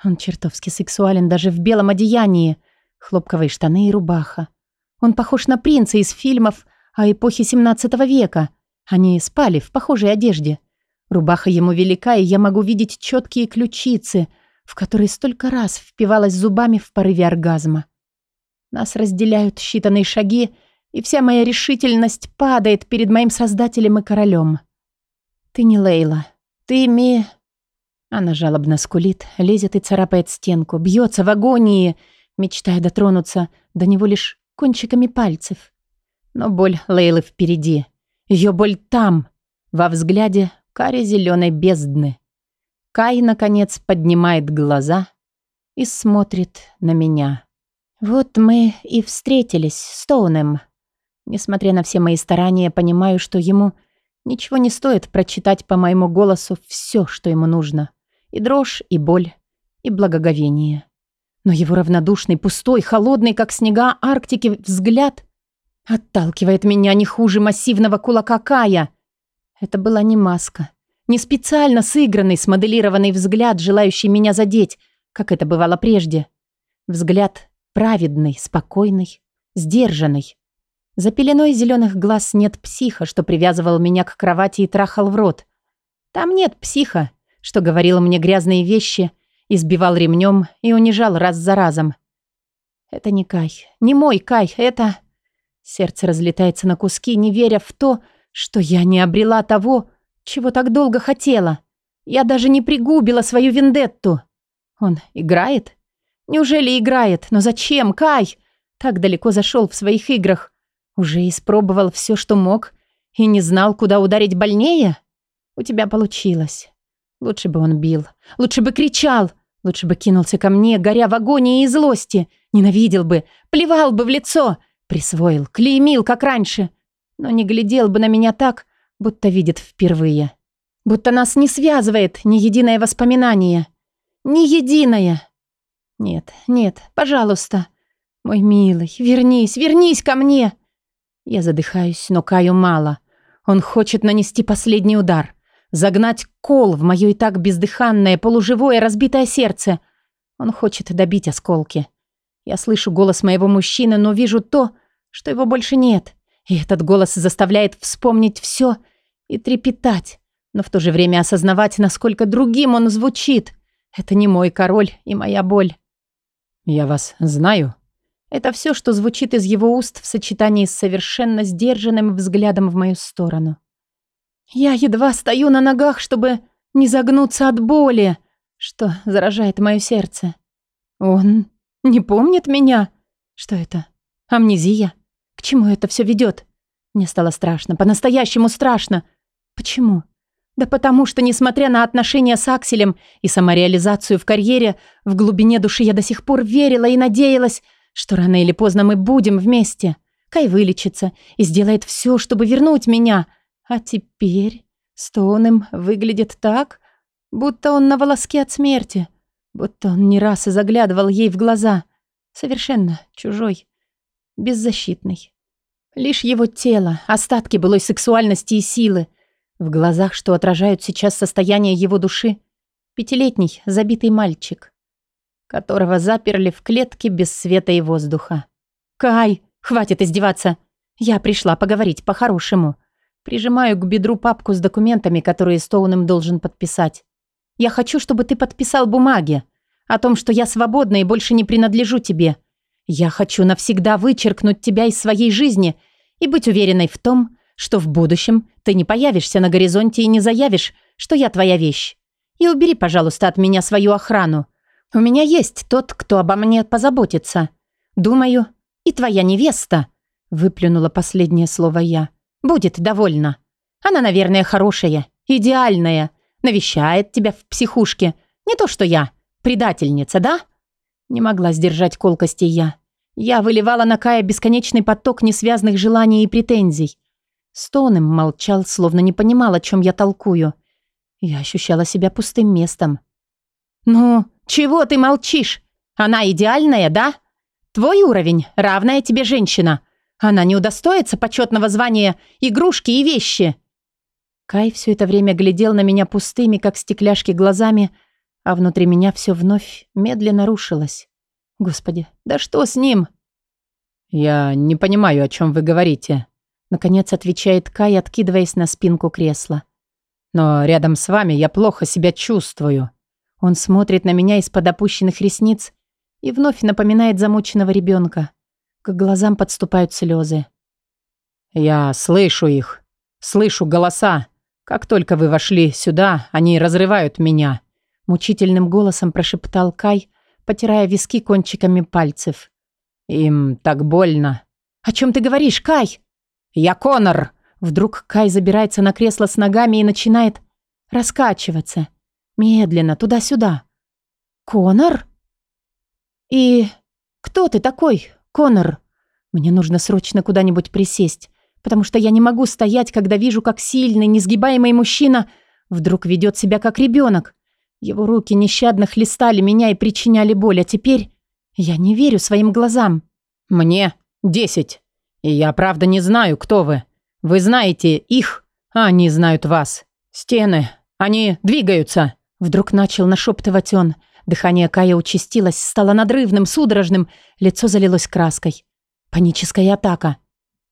Speaker 2: Он чертовски сексуален даже в белом одеянии. Хлопковые штаны и рубаха. Он похож на принца из фильмов о эпохе 17 века. Они спали в похожей одежде. Рубаха ему велика, и я могу видеть четкие ключицы, в которые столько раз впивалась зубами в порыве оргазма. Нас разделяют считанные шаги, и вся моя решительность падает перед моим создателем и королем. Ты не Лейла. Ты ми... Она жалобно скулит, лезет и царапает стенку, бьется в агонии, мечтая дотронуться до него лишь кончиками пальцев. Но боль Лейлы впереди. Ее боль там, во взгляде каре зеленой бездны. Кай, наконец, поднимает глаза и смотрит на меня. Вот мы и встретились с Тоуном. Несмотря на все мои старания, понимаю, что ему ничего не стоит прочитать по моему голосу все, что ему нужно. И дрожь, и боль, и благоговение. Но его равнодушный, пустой, холодный, как снега Арктики, взгляд отталкивает меня не хуже массивного кулака Кая. Это была не маска, не специально сыгранный, смоделированный взгляд, желающий меня задеть, как это бывало прежде. Взгляд Праведный, спокойный, сдержанный. За пеленой зеленых глаз нет психа, что привязывал меня к кровати и трахал в рот. Там нет психа, что говорил мне грязные вещи, избивал ремнем и унижал раз за разом. Это не Кай, не мой Кай, это... Сердце разлетается на куски, не веря в то, что я не обрела того, чего так долго хотела. Я даже не пригубила свою вендетту. Он играет? Неужели играет? Но зачем, Кай? Так далеко зашел в своих играх. Уже испробовал все, что мог, и не знал, куда ударить больнее? У тебя получилось. Лучше бы он бил. Лучше бы кричал. Лучше бы кинулся ко мне, горя в агонии и злости. Ненавидел бы, плевал бы в лицо. Присвоил, клеймил, как раньше. Но не глядел бы на меня так, будто видит впервые. Будто нас не связывает ни единое воспоминание. Ни единое. «Нет, нет, пожалуйста. Мой милый, вернись, вернись ко мне!» Я задыхаюсь, но Каю мало. Он хочет нанести последний удар. Загнать кол в мое и так бездыханное, полуживое, разбитое сердце. Он хочет добить осколки. Я слышу голос моего мужчины, но вижу то, что его больше нет. И этот голос заставляет вспомнить все и трепетать, но в то же время осознавать, насколько другим он звучит. Это не мой король и моя боль. «Я вас знаю». Это все, что звучит из его уст в сочетании с совершенно сдержанным взглядом в мою сторону. Я едва стою на ногах, чтобы не загнуться от боли, что заражает мое сердце. Он не помнит меня? Что это? Амнезия? К чему это все ведет? Мне стало страшно, по-настоящему страшно. Почему? Да потому что, несмотря на отношения с Акселем и самореализацию в карьере, в глубине души я до сих пор верила и надеялась, что рано или поздно мы будем вместе. Кай вылечится и сделает все, чтобы вернуть меня. А теперь Стоунем выглядит так, будто он на волоске от смерти. Будто он не раз и заглядывал ей в глаза. Совершенно чужой, беззащитный. Лишь его тело, остатки былой сексуальности и силы. В глазах, что отражают сейчас состояние его души, пятилетний забитый мальчик, которого заперли в клетке без света и воздуха. «Кай, хватит издеваться! Я пришла поговорить по-хорошему». Прижимаю к бедру папку с документами, которые Стоун должен подписать. «Я хочу, чтобы ты подписал бумаги о том, что я свободна и больше не принадлежу тебе. Я хочу навсегда вычеркнуть тебя из своей жизни и быть уверенной в том, что в будущем ты не появишься на горизонте и не заявишь, что я твоя вещь. И убери, пожалуйста, от меня свою охрану. У меня есть тот, кто обо мне позаботится. Думаю, и твоя невеста, выплюнула последнее слово я, будет довольна. Она, наверное, хорошая, идеальная, навещает тебя в психушке. Не то, что я, предательница, да? Не могла сдержать колкости я. Я выливала на Кая бесконечный поток несвязных желаний и претензий. Стоуnem молчал, словно не понимал, о чем я толкую. Я ощущала себя пустым местом. «Ну, чего ты молчишь? Она идеальная, да? Твой уровень – равная тебе женщина. Она не удостоится почетного звания игрушки и вещи». Кай все это время глядел на меня пустыми, как стекляшки, глазами, а внутри меня все вновь медленно рушилось. Господи, да что с ним?
Speaker 1: Я не понимаю, о чем вы говорите.
Speaker 2: Наконец отвечает Кай, откидываясь на спинку кресла.
Speaker 1: Но рядом с вами я плохо себя чувствую.
Speaker 2: Он смотрит на меня из-под опущенных ресниц и вновь напоминает замученного ребенка. К глазам подступают слезы.
Speaker 1: Я слышу их. Слышу голоса. Как только вы вошли сюда, они разрывают меня.
Speaker 2: Мучительным голосом прошептал Кай, потирая виски кончиками пальцев.
Speaker 1: «Им так больно».
Speaker 2: «О чем ты говоришь, Кай?»
Speaker 1: «Я Конор!»
Speaker 2: Вдруг Кай забирается на кресло с ногами и начинает раскачиваться. Медленно, туда-сюда. «Конор?» «И кто ты такой, Конор?» «Мне нужно срочно куда-нибудь присесть, потому что я не могу стоять, когда вижу, как сильный, несгибаемый мужчина вдруг ведет себя как ребенок. Его руки нещадно хлестали меня и причиняли боль, а теперь я не верю своим глазам.
Speaker 1: «Мне десять. И я правда не знаю, кто вы. Вы знаете их, а они знают вас. Стены, они двигаются!»
Speaker 2: Вдруг начал нашептывать он. Дыхание Кая участилось, стало надрывным, судорожным, лицо залилось краской. Паническая атака.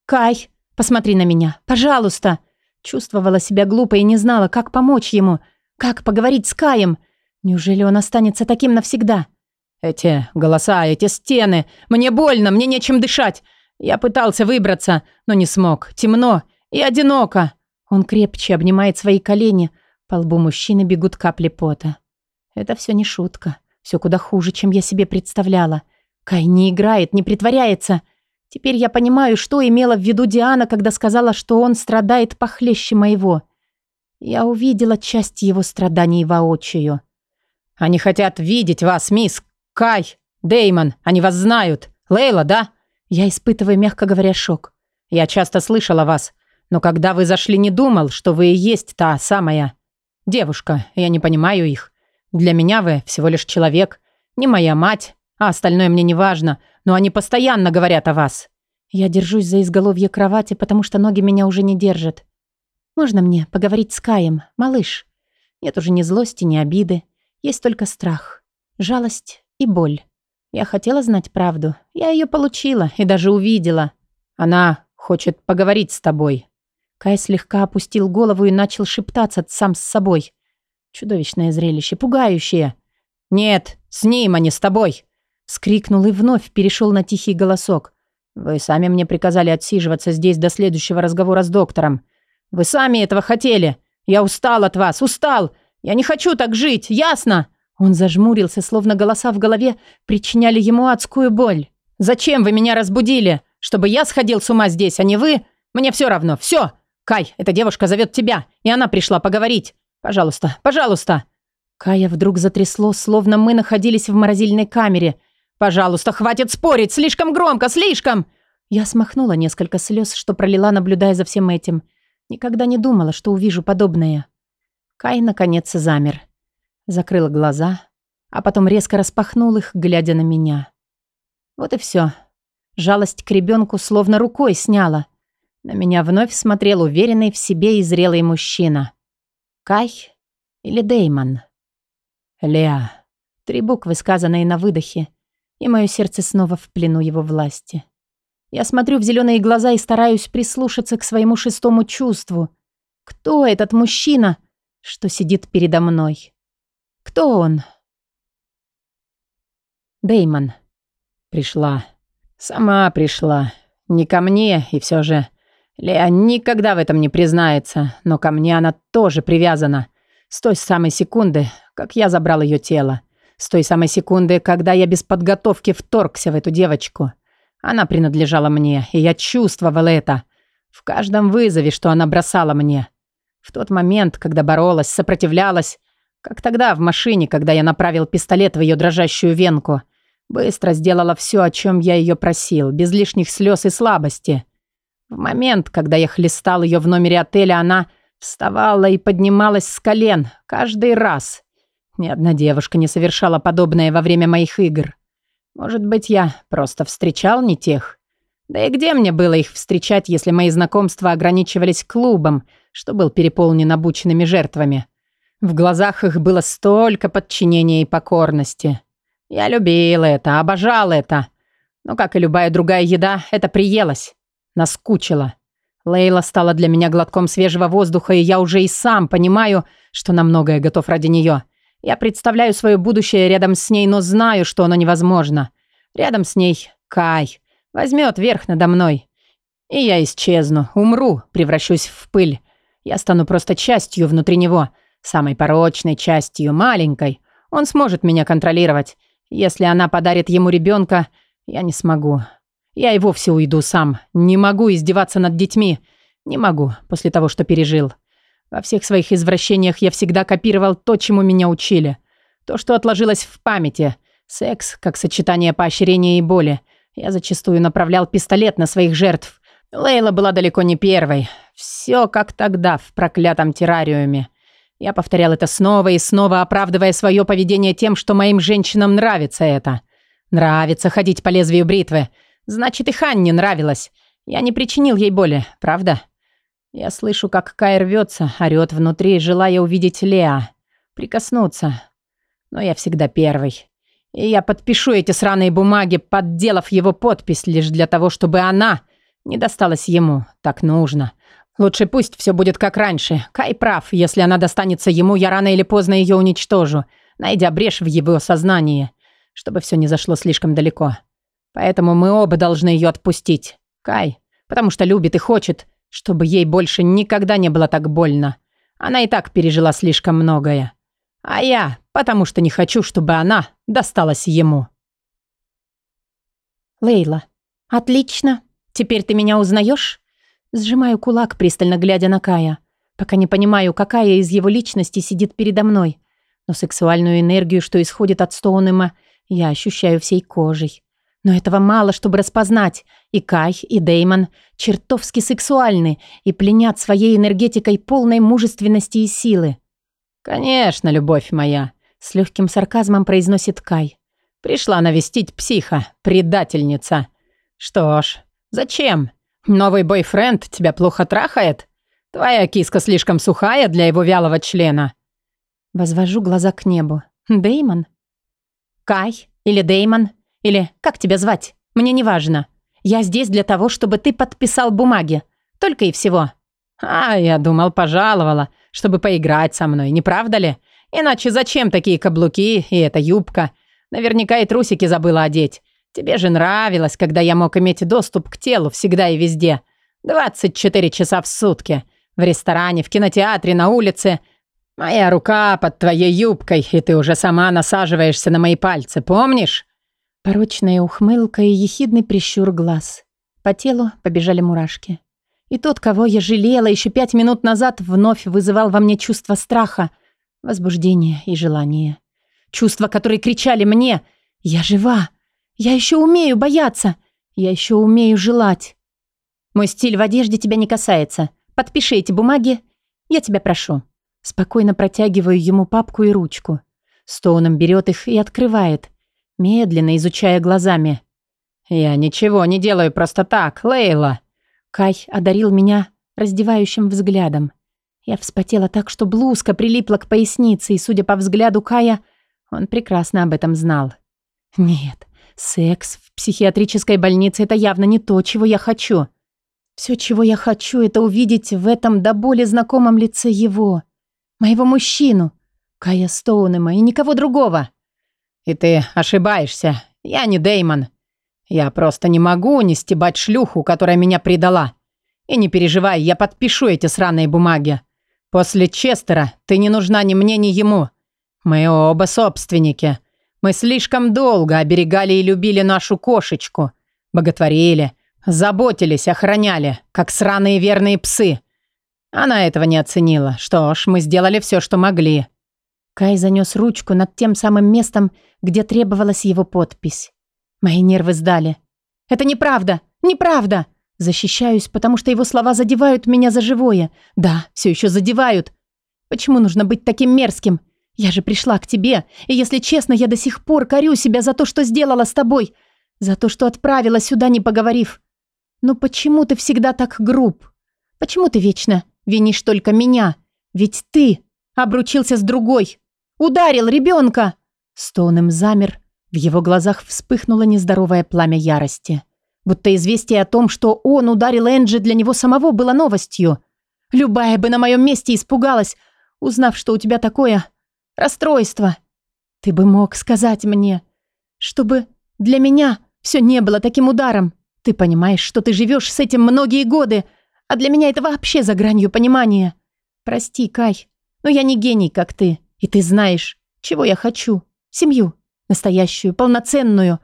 Speaker 2: «Кай, посмотри на меня, пожалуйста!» Чувствовала себя глупо и не знала, как помочь ему – как поговорить с Каем? Неужели он останется таким навсегда?
Speaker 1: Эти голоса, эти стены. Мне больно, мне нечем дышать. Я пытался выбраться, но не смог. Темно и одиноко.
Speaker 2: Он крепче обнимает свои колени. По лбу мужчины бегут капли пота. Это все не шутка. Все куда хуже, чем я себе представляла. Кай не играет, не притворяется. Теперь я понимаю, что имела в виду Диана, когда сказала, что он страдает похлеще моего. Я увидела часть его страданий воочию.
Speaker 1: «Они хотят видеть вас, мисс Кай, Деймон, они вас знают. Лейла, да?»
Speaker 2: Я испытываю, мягко говоря, шок.
Speaker 1: «Я часто слышала вас, но когда вы зашли, не думал, что вы и есть та самая девушка. Я не понимаю их. Для меня вы всего лишь человек, не моя мать, а остальное мне не важно, но они постоянно говорят о вас».
Speaker 2: Я держусь за изголовье кровати, потому что ноги меня уже не держат. Можно мне поговорить с Каем, малыш? Нет уже ни злости, ни обиды. Есть только страх, жалость и боль. Я хотела знать правду. Я ее получила и даже увидела.
Speaker 1: Она хочет поговорить с тобой.
Speaker 2: Кай слегка опустил голову и начал шептаться сам с собой. Чудовищное зрелище, пугающее.
Speaker 1: «Нет, с ним, а не с тобой!»
Speaker 2: Скрикнул и вновь перешел на тихий голосок.
Speaker 1: «Вы сами мне приказали отсиживаться здесь до следующего разговора с доктором. Вы сами этого хотели. Я устал от вас, устал. Я не хочу так жить, ясно?»
Speaker 2: Он зажмурился, словно голоса в голове причиняли ему адскую боль.
Speaker 1: «Зачем вы меня разбудили? Чтобы я сходил с ума здесь, а не вы? Мне все равно, все. Кай, эта девушка зовет тебя, и она пришла поговорить. Пожалуйста, пожалуйста».
Speaker 2: Кая вдруг затрясло, словно мы находились в морозильной камере.
Speaker 1: «Пожалуйста, хватит спорить, слишком громко, слишком!»
Speaker 2: Я смахнула несколько слез, что пролила, наблюдая за всем этим. Никогда не думала, что увижу подобное. Кай, наконец, замер. Закрыл глаза. а потом резко распахнул их, глядя на меня. Вот и все. Жалость к ребенку словно рукой сняла. На меня вновь смотрел уверенный в себе и зрелый мужчина. Кай или Деймон? Леа. Три буквы, сказанные на выдохе, и мое сердце снова в плену его власти. Я смотрю в зеленые глаза и стараюсь прислушаться к своему шестому чувству. Кто этот мужчина, что сидит передо мной? Кто он? Деймон. Пришла. Сама пришла. Не ко мне, и все же... Леа никогда в этом не признается, но ко мне она тоже привязана. С той самой секунды, как я забрал ее тело. С той самой секунды, когда я без подготовки вторгся в эту девочку. Она принадлежала мне, и я чувствовал это. В каждом вызове, что она бросала мне. В тот момент, когда боролась, сопротивлялась, как тогда в машине, когда я направил пистолет в ее дрожащую венку. Быстро сделала все, о чем я ее просил, без лишних слез и слабости. В момент, когда я хлестал ее в номере отеля, она вставала и поднималась с колен каждый раз. Ни одна девушка не совершала подобное во время моих игр. Может быть, я просто встречал не тех? Да и где мне было их встречать, если мои знакомства ограничивались клубом, что был переполнен обученными жертвами? В глазах их было столько подчинения и покорности. Я любил это, обожал это. Но, как и любая другая еда, это приелось. Наскучило. Лейла стала для меня глотком свежего воздуха, и я уже и сам понимаю, что на многое готов ради нее. Я представляю свое будущее рядом с ней, но знаю, что оно невозможно. Рядом с ней Кай. Возьмет верх надо мной. И я исчезну, умру, превращусь в пыль. Я стану просто частью внутри него. Самой порочной частью, маленькой. Он сможет меня контролировать. Если она подарит ему ребенка, я не смогу. Я и вовсе уйду сам. Не могу издеваться над детьми. Не могу, после того, что пережил. Во всех своих извращениях я всегда копировал то, чему меня учили. То, что отложилось в памяти. Секс, как сочетание поощрения и боли. Я зачастую направлял пистолет на своих жертв. Лейла была далеко не первой. Все как тогда, в проклятом террариуме. Я повторял это снова и снова, оправдывая свое поведение тем, что моим женщинам нравится это. Нравится ходить по лезвию бритвы. Значит, и Ханне нравилось. Я не причинил ей боли, правда? Я слышу, как Кай рвется, орёт внутри, желая увидеть Леа. Прикоснуться. Но я всегда первый. И я подпишу эти сраные бумаги, подделав его подпись лишь для того, чтобы она не досталась ему. Так нужно. Лучше пусть все будет как раньше. Кай прав. Если она достанется ему, я рано или поздно ее уничтожу, найдя брешь в его сознании, чтобы все не зашло слишком далеко. Поэтому мы оба должны ее отпустить. Кай, потому что любит и хочет, чтобы ей больше никогда не было так больно. Она и так пережила слишком многое. А я, потому что не хочу, чтобы она досталась ему.
Speaker 1: Лейла. Отлично. Теперь ты меня узнаешь? Сжимаю кулак, пристально глядя на Кая. Пока не понимаю, какая из его личности сидит передо мной. Но сексуальную энергию, что исходит от Стоунема, я ощущаю всей кожей. Но этого мало, чтобы распознать. И Кай, и Деймон чертовски сексуальны и пленят своей энергетикой полной мужественности и силы.
Speaker 2: «Конечно, любовь моя», — с легким сарказмом произносит Кай. «Пришла навестить психа, предательница. Что ж, зачем? Новый бойфренд тебя плохо трахает? Твоя киска слишком сухая для его вялого члена».
Speaker 1: Возвожу глаза к небу. Деймон? Кай или Деймон? Или как тебя звать? Мне не важно. Я здесь для того, чтобы ты подписал бумаги. Только и всего».
Speaker 2: «А, я думал, пожаловала, чтобы поиграть со мной, не правда ли? Иначе зачем такие каблуки и эта юбка? Наверняка и трусики забыла одеть. Тебе же нравилось, когда я мог иметь доступ к телу всегда и везде. 24 часа в сутки. В ресторане, в кинотеатре, на улице. Моя рука под твоей юбкой, и ты уже сама насаживаешься на мои пальцы, помнишь?»
Speaker 1: Порочная ухмылка и ехидный прищур глаз. По телу побежали мурашки. И тот, кого я жалела еще пять минут назад, вновь вызывал во мне чувство страха, возбуждения и желания. Чувства, которые кричали мне «Я жива! Я еще умею бояться! Я еще умею желать!» «Мой стиль в одежде тебя не касается. Подпиши эти бумаги. Я тебя прошу». Спокойно протягиваю ему папку и ручку.
Speaker 2: Стоуном берет их и открывает, медленно изучая глазами.
Speaker 1: «Я ничего не делаю просто так, Лейла!»
Speaker 2: Кай одарил меня раздевающим взглядом. Я вспотела так, что блузка прилипла к пояснице, и, судя по взгляду Кая, он прекрасно об этом знал. Нет, секс в психиатрической больнице – это явно не то, чего я хочу. Все, чего я хочу, это увидеть в этом до боли знакомом лице его, моего мужчину, Кая Стоунема и никого другого.
Speaker 1: И ты ошибаешься. Я не Деймон. Я просто не могу не стебать шлюху, которая меня предала. И не переживай, я подпишу эти сраные бумаги. После Честера ты не нужна ни мне, ни ему. Мы оба собственники. Мы слишком долго оберегали и любили нашу кошечку. Боготворили, Заботились, охраняли, как сраные верные псы. Она этого не оценила. Что ж, мы сделали все, что могли.
Speaker 2: Кай занес ручку над тем самым местом, где требовалась его подпись. Мои нервы сдали. «Это неправда! Неправда!» Защищаюсь, потому что его слова задевают меня за живое. Да, все еще задевают. Почему нужно быть таким мерзким? Я же пришла к тебе, и, если честно, я до сих пор корю себя за то, что сделала с тобой. За то, что отправила сюда, не поговорив. «Но почему ты всегда так груб? Почему ты вечно винишь только меня? Ведь ты обручился с другой, ударил ребенка!» Стоуnem замер, в его глазах вспыхнуло нездоровое пламя ярости. Будто известие о том, что он ударил Энджи, для него самого было новостью. Любая бы на моем месте испугалась, узнав, что у тебя такое расстройство. Ты бы мог сказать мне, чтобы для меня все не было таким ударом. Ты понимаешь, что ты живешь с этим многие годы, а для меня это вообще за гранью понимания. Прости, Кай, но я не гений, как ты, и ты знаешь, чего я хочу. Семью, настоящую, полноценную,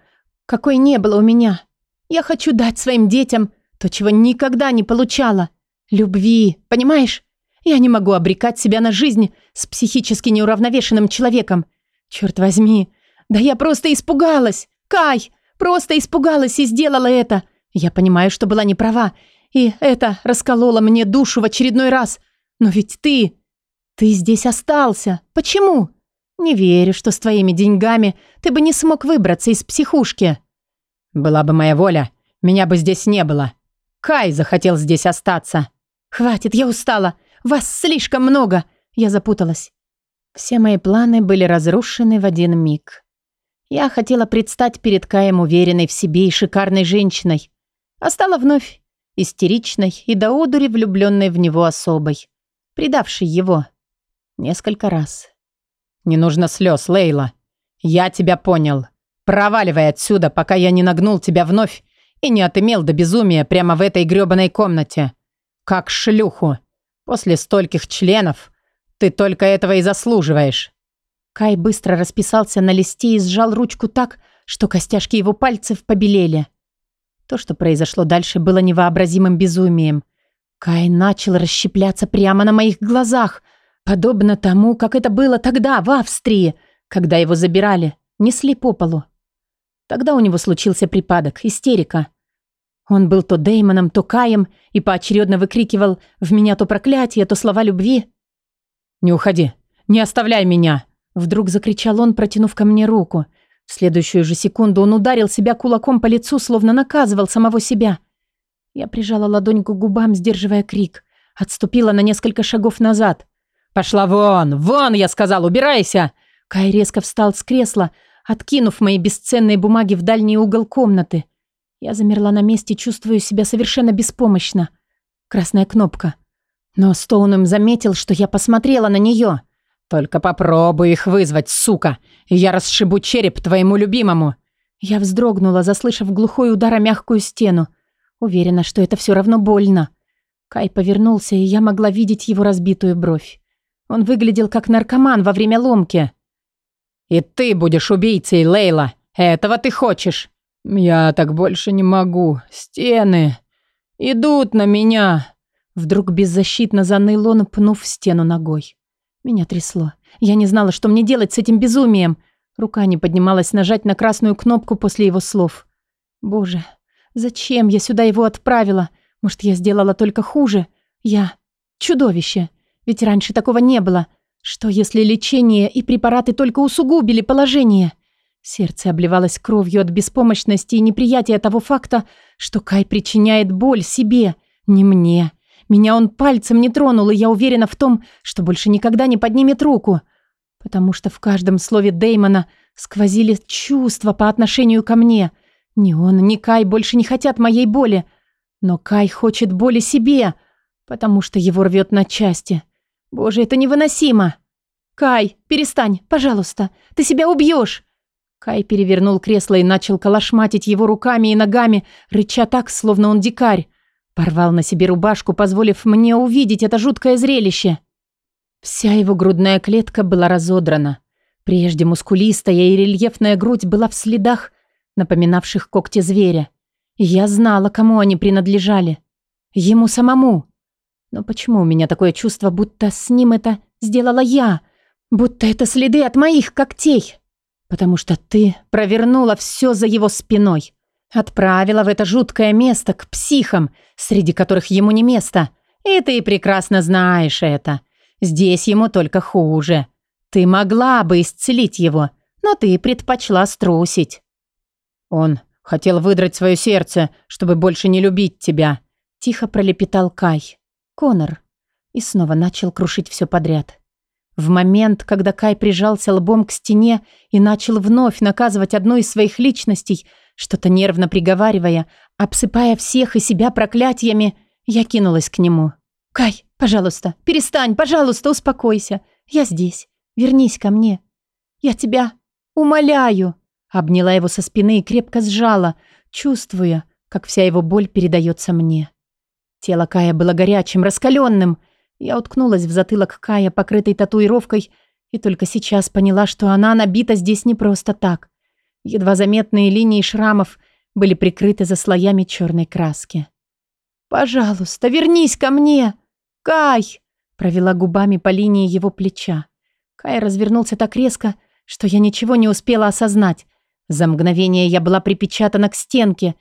Speaker 2: какой не было у меня. Я хочу дать своим детям то, чего никогда не получала. Любви, понимаешь? Я не могу обрекать себя на жизнь с психически неуравновешенным человеком. Черт возьми, да я просто испугалась. Кай, просто испугалась и сделала это. Я понимаю, что была не права, и это раскололо мне душу в очередной раз. Но ведь ты... Ты здесь остался. Почему? Не верю, что с твоими деньгами ты бы не смог выбраться из психушки.
Speaker 1: Была бы моя воля, меня бы здесь не было. Кай захотел здесь остаться.
Speaker 2: Хватит, я устала. Вас слишком много. Я запуталась. Все мои планы были разрушены в один миг. Я хотела предстать перед Каем уверенной в себе и шикарной женщиной, а стала вновь истеричной и до одури влюбленной в него особой, предавшей его несколько раз.
Speaker 1: «Не нужно слез, Лейла. Я тебя понял. Проваливай отсюда, пока я не нагнул тебя вновь и не отымел до безумия прямо в этой грёбаной комнате. Как шлюху. После стольких членов ты только этого и заслуживаешь».
Speaker 2: Кай быстро расписался на листе и сжал ручку так, что костяшки его пальцев побелели. То, что произошло дальше, было невообразимым безумием. Кай начал расщепляться прямо на моих глазах, подобно тому, как это было тогда, в Австрии, когда его забирали, несли по полу. Тогда у него случился припадок, истерика. Он был то Деймоном, то Каем и поочередно выкрикивал в меня то проклятие, то слова любви.
Speaker 1: «Не уходи! Не оставляй меня!»
Speaker 2: Вдруг закричал он, протянув ко мне руку. В следующую же секунду он ударил себя кулаком по лицу, словно наказывал самого себя. Я прижала ладонь к губам, сдерживая крик. Отступила на несколько шагов назад.
Speaker 1: «Пошла вон! Вон, я сказал, убирайся!»
Speaker 2: Кай резко встал с кресла, откинув мои бесценные бумаги в дальний угол комнаты. Я замерла на месте, чувствуя себя совершенно беспомощно. Красная кнопка. Но Стоунем заметил, что я посмотрела на нее.
Speaker 1: «Только попробуй их вызвать, сука, и я расшибу череп твоему любимому!»
Speaker 2: Я вздрогнула, заслышав глухой удар о мягкую стену. Уверена, что это все равно больно. Кай повернулся, и я могла видеть его разбитую бровь. Он выглядел как наркоман во время ломки.
Speaker 1: «И ты будешь убийцей, Лейла! Этого ты хочешь!» «Я так больше не могу. Стены идут на меня!»
Speaker 2: Вдруг беззащитно заныл он, пнув стену ногой. Меня трясло. Я не знала, что мне делать с этим безумием. Рука не поднималась нажать на красную кнопку после его слов. Боже, зачем я сюда его отправила? Может, я сделала только хуже? Я чудовище. Ведь раньше такого не было. Что, если лечение и препараты только усугубили положение? Сердце обливалось кровью от беспомощности и неприятия того факта, что Кай причиняет боль себе, не мне. Меня он пальцем не тронул, и я уверена в том, что больше никогда не поднимет руку. Потому что в каждом слове Дэймона сквозили чувства по отношению ко мне. Ни он, ни Кай больше не хотят моей боли. Но Кай хочет боли себе, потому что его рвет на части. Боже, это невыносимо. Кай, перестань, пожалуйста, ты себя убьешь. Кай перевернул кресло и начал колошматить его руками и ногами, рыча так, словно он дикарь. Порвал на себе рубашку, позволив мне увидеть это жуткое зрелище. Вся его грудная клетка была разодрана. Прежде мускулистая и рельефная грудь была в следах, напоминавших когти зверя. Я знала, кому они принадлежали. Ему самому. Но почему у меня такое чувство, будто с ним это сделала я? Будто это следы от моих когтей? Потому что ты провернула все за его спиной. Отправила в это жуткое место к психам, среди которых ему не место. И ты прекрасно знаешь это. Здесь ему только хуже. Ты могла бы исцелить его, но ты предпочла струсить. Он хотел выдрать свое сердце, чтобы больше не любить тебя. Тихо пролепетал Кай. Конор. И снова начал крушить все подряд. В момент, когда Кай прижался лбом к стене и начал вновь наказывать одну из своих личностей, что-то нервно приговаривая, обсыпая всех и себя проклятиями, я кинулась к нему. «Кай, пожалуйста, перестань, пожалуйста, успокойся. Я здесь. Вернись ко мне. Я тебя умоляю!» Обняла его со спины и крепко сжала, чувствуя, как вся его боль передается мне. Тело Кая было горячим, раскаленным – я уткнулась в затылок Кая, покрытый татуировкой, и только сейчас поняла, что она набита здесь не просто так. Едва заметные линии шрамов были прикрыты за слоями черной краски. «Пожалуйста, вернись ко мне! Кай!» Провела губами по линии его плеча. Кай развернулся так резко, что я ничего не успела осознать. За мгновение я была припечатана к стенке.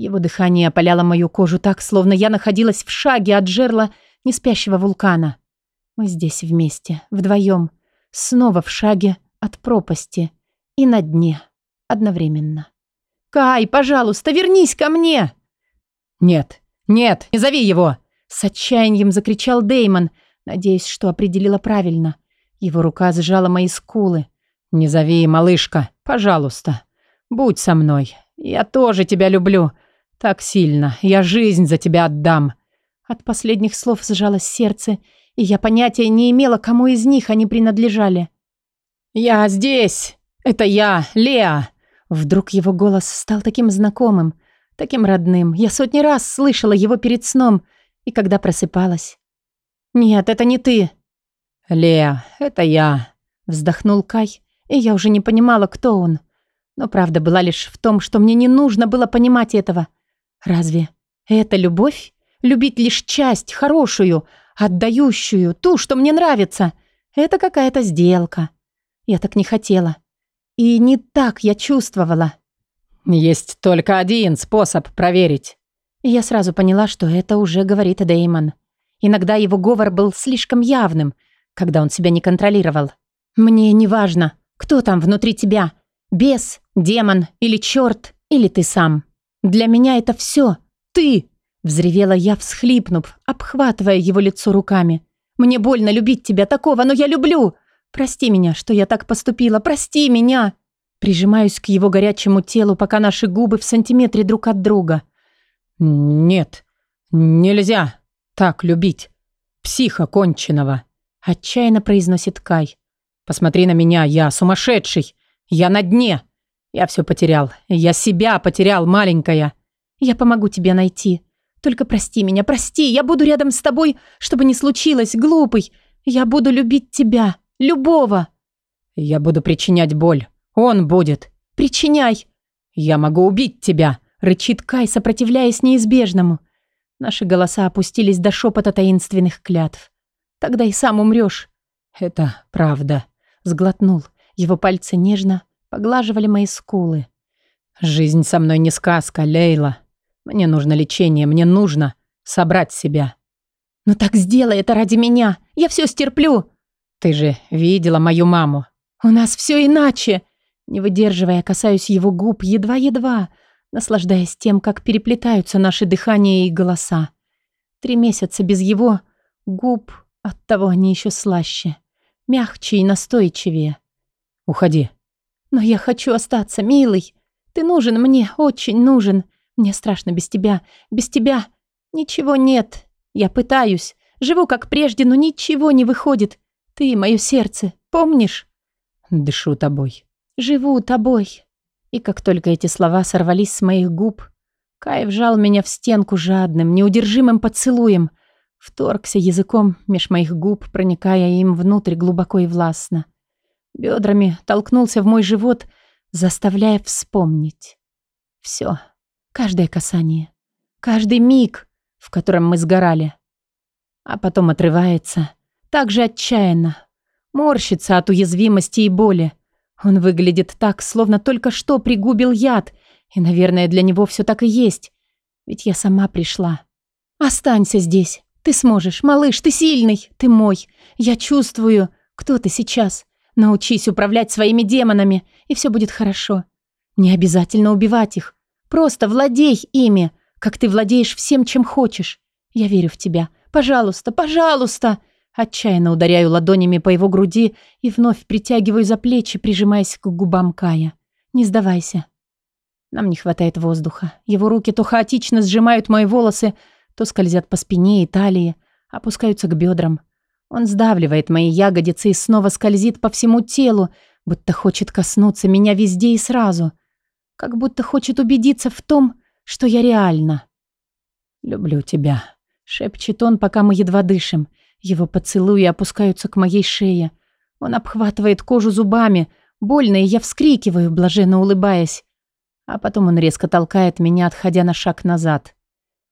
Speaker 2: Его дыхание опаляло мою кожу так, словно я находилась в шаге от жерла не спящего вулкана. Мы здесь вместе, вдвоем, снова в шаге от пропасти и на дне одновременно. «Кай, пожалуйста, вернись ко мне!»
Speaker 1: «Нет, нет, не зови его!»
Speaker 2: С отчаянием закричал Деймон, надеясь, что определила правильно. Его рука сжала мои скулы.
Speaker 1: «Не зови, малышка, пожалуйста. Будь со мной. Я тоже тебя люблю. Так сильно. Я жизнь за тебя отдам.
Speaker 2: От последних слов сжалось сердце, и я понятия не имела, кому из них они принадлежали.
Speaker 1: «Я здесь! Это я, Леа!»
Speaker 2: Вдруг его голос стал таким знакомым, таким родным. Я сотни раз слышала его перед сном и когда просыпалась. «Нет, это не ты!»
Speaker 1: «Леа, это я!»
Speaker 2: Вздохнул Кай, и я уже не понимала, кто он. Но правда была лишь в том, что мне не нужно было понимать этого. Разве это любовь? Любить лишь часть, хорошую, отдающую, ту, что мне нравится. Это какая-то сделка. Я так не хотела. И не так я чувствовала.
Speaker 1: Есть только один способ проверить.
Speaker 2: И я сразу поняла, что это уже говорит Дэймон. Иногда его говор был слишком явным, когда он себя не контролировал. «Мне не важно, кто там внутри тебя. Бес, демон или черт, или ты сам. Для меня это все. Ты. Взревела я, всхлипнув, обхватывая его лицо руками. «Мне больно любить тебя такого, но я люблю! Прости меня, что я так поступила, прости меня!» Прижимаюсь к его горячему телу, пока наши губы в сантиметре друг от друга.
Speaker 1: «Нет, нельзя так любить. Психа конченого!»
Speaker 2: Отчаянно произносит Кай.
Speaker 1: «Посмотри на меня, я сумасшедший! Я на дне! Я все потерял, я себя потерял, маленькая!»
Speaker 2: «Я помогу тебе найти», только прости меня, прости, я буду рядом с тобой, чтобы не случилось, глупый. Я буду любить тебя, любого.
Speaker 1: Я буду причинять боль. Он будет.
Speaker 2: Причиняй.
Speaker 1: Я могу убить тебя,
Speaker 2: рычит Кай, сопротивляясь неизбежному. Наши голоса опустились до шепота таинственных клятв. Тогда и сам умрешь.
Speaker 1: Это правда.
Speaker 2: Сглотнул. Его пальцы нежно поглаживали мои скулы.
Speaker 1: Жизнь со мной не сказка, Лейла. Мне нужно лечение, мне нужно собрать себя.
Speaker 2: Ну так сделай это ради меня. Я все стерплю.
Speaker 1: Ты же видела мою маму.
Speaker 2: У нас все иначе. Не выдерживая, касаюсь его губ едва-едва, наслаждаясь тем, как переплетаются наши дыхания и голоса. Три месяца без его губ, оттого они еще слаще, мягче и настойчивее.
Speaker 1: Уходи.
Speaker 2: Но я хочу остаться, милый. Ты нужен мне, очень нужен. Мне страшно без тебя. Без тебя ничего нет. Я пытаюсь. Живу как прежде, но ничего не выходит. Ты мое сердце, помнишь?
Speaker 1: Дышу тобой.
Speaker 2: Живу тобой. И как только эти слова сорвались с моих губ, Кай вжал меня в стенку жадным, неудержимым поцелуем, вторгся языком меж моих губ, проникая им внутрь глубоко и властно. Бедрами толкнулся в мой живот, заставляя вспомнить. Все, каждое касание, каждый миг, в котором мы сгорали. А потом отрывается, так же отчаянно, морщится от уязвимости и боли. Он выглядит так, словно только что пригубил яд, и, наверное, для него все так и есть. Ведь я сама пришла. Останься здесь. Ты сможешь, малыш, ты сильный, ты мой. Я чувствую, кто ты сейчас. Научись управлять своими демонами, и все будет хорошо. Не обязательно убивать их. Просто владей ими, как ты владеешь всем, чем хочешь. Я верю в тебя. Пожалуйста, пожалуйста!» Отчаянно ударяю ладонями по его груди и вновь притягиваю за плечи, прижимаясь к губам Кая. «Не сдавайся». Нам не хватает воздуха. Его руки то хаотично сжимают мои волосы, то скользят по спине и талии, опускаются к бедрам. Он сдавливает мои ягодицы и снова скользит по всему телу, будто хочет коснуться меня везде и сразу. Как будто хочет убедиться в том, что я реально. «Люблю тебя», — шепчет он, пока мы едва дышим. Его поцелуи опускаются к моей шее. Он обхватывает кожу зубами, больно, и я вскрикиваю, блаженно улыбаясь. А потом он резко толкает меня, отходя на шаг назад.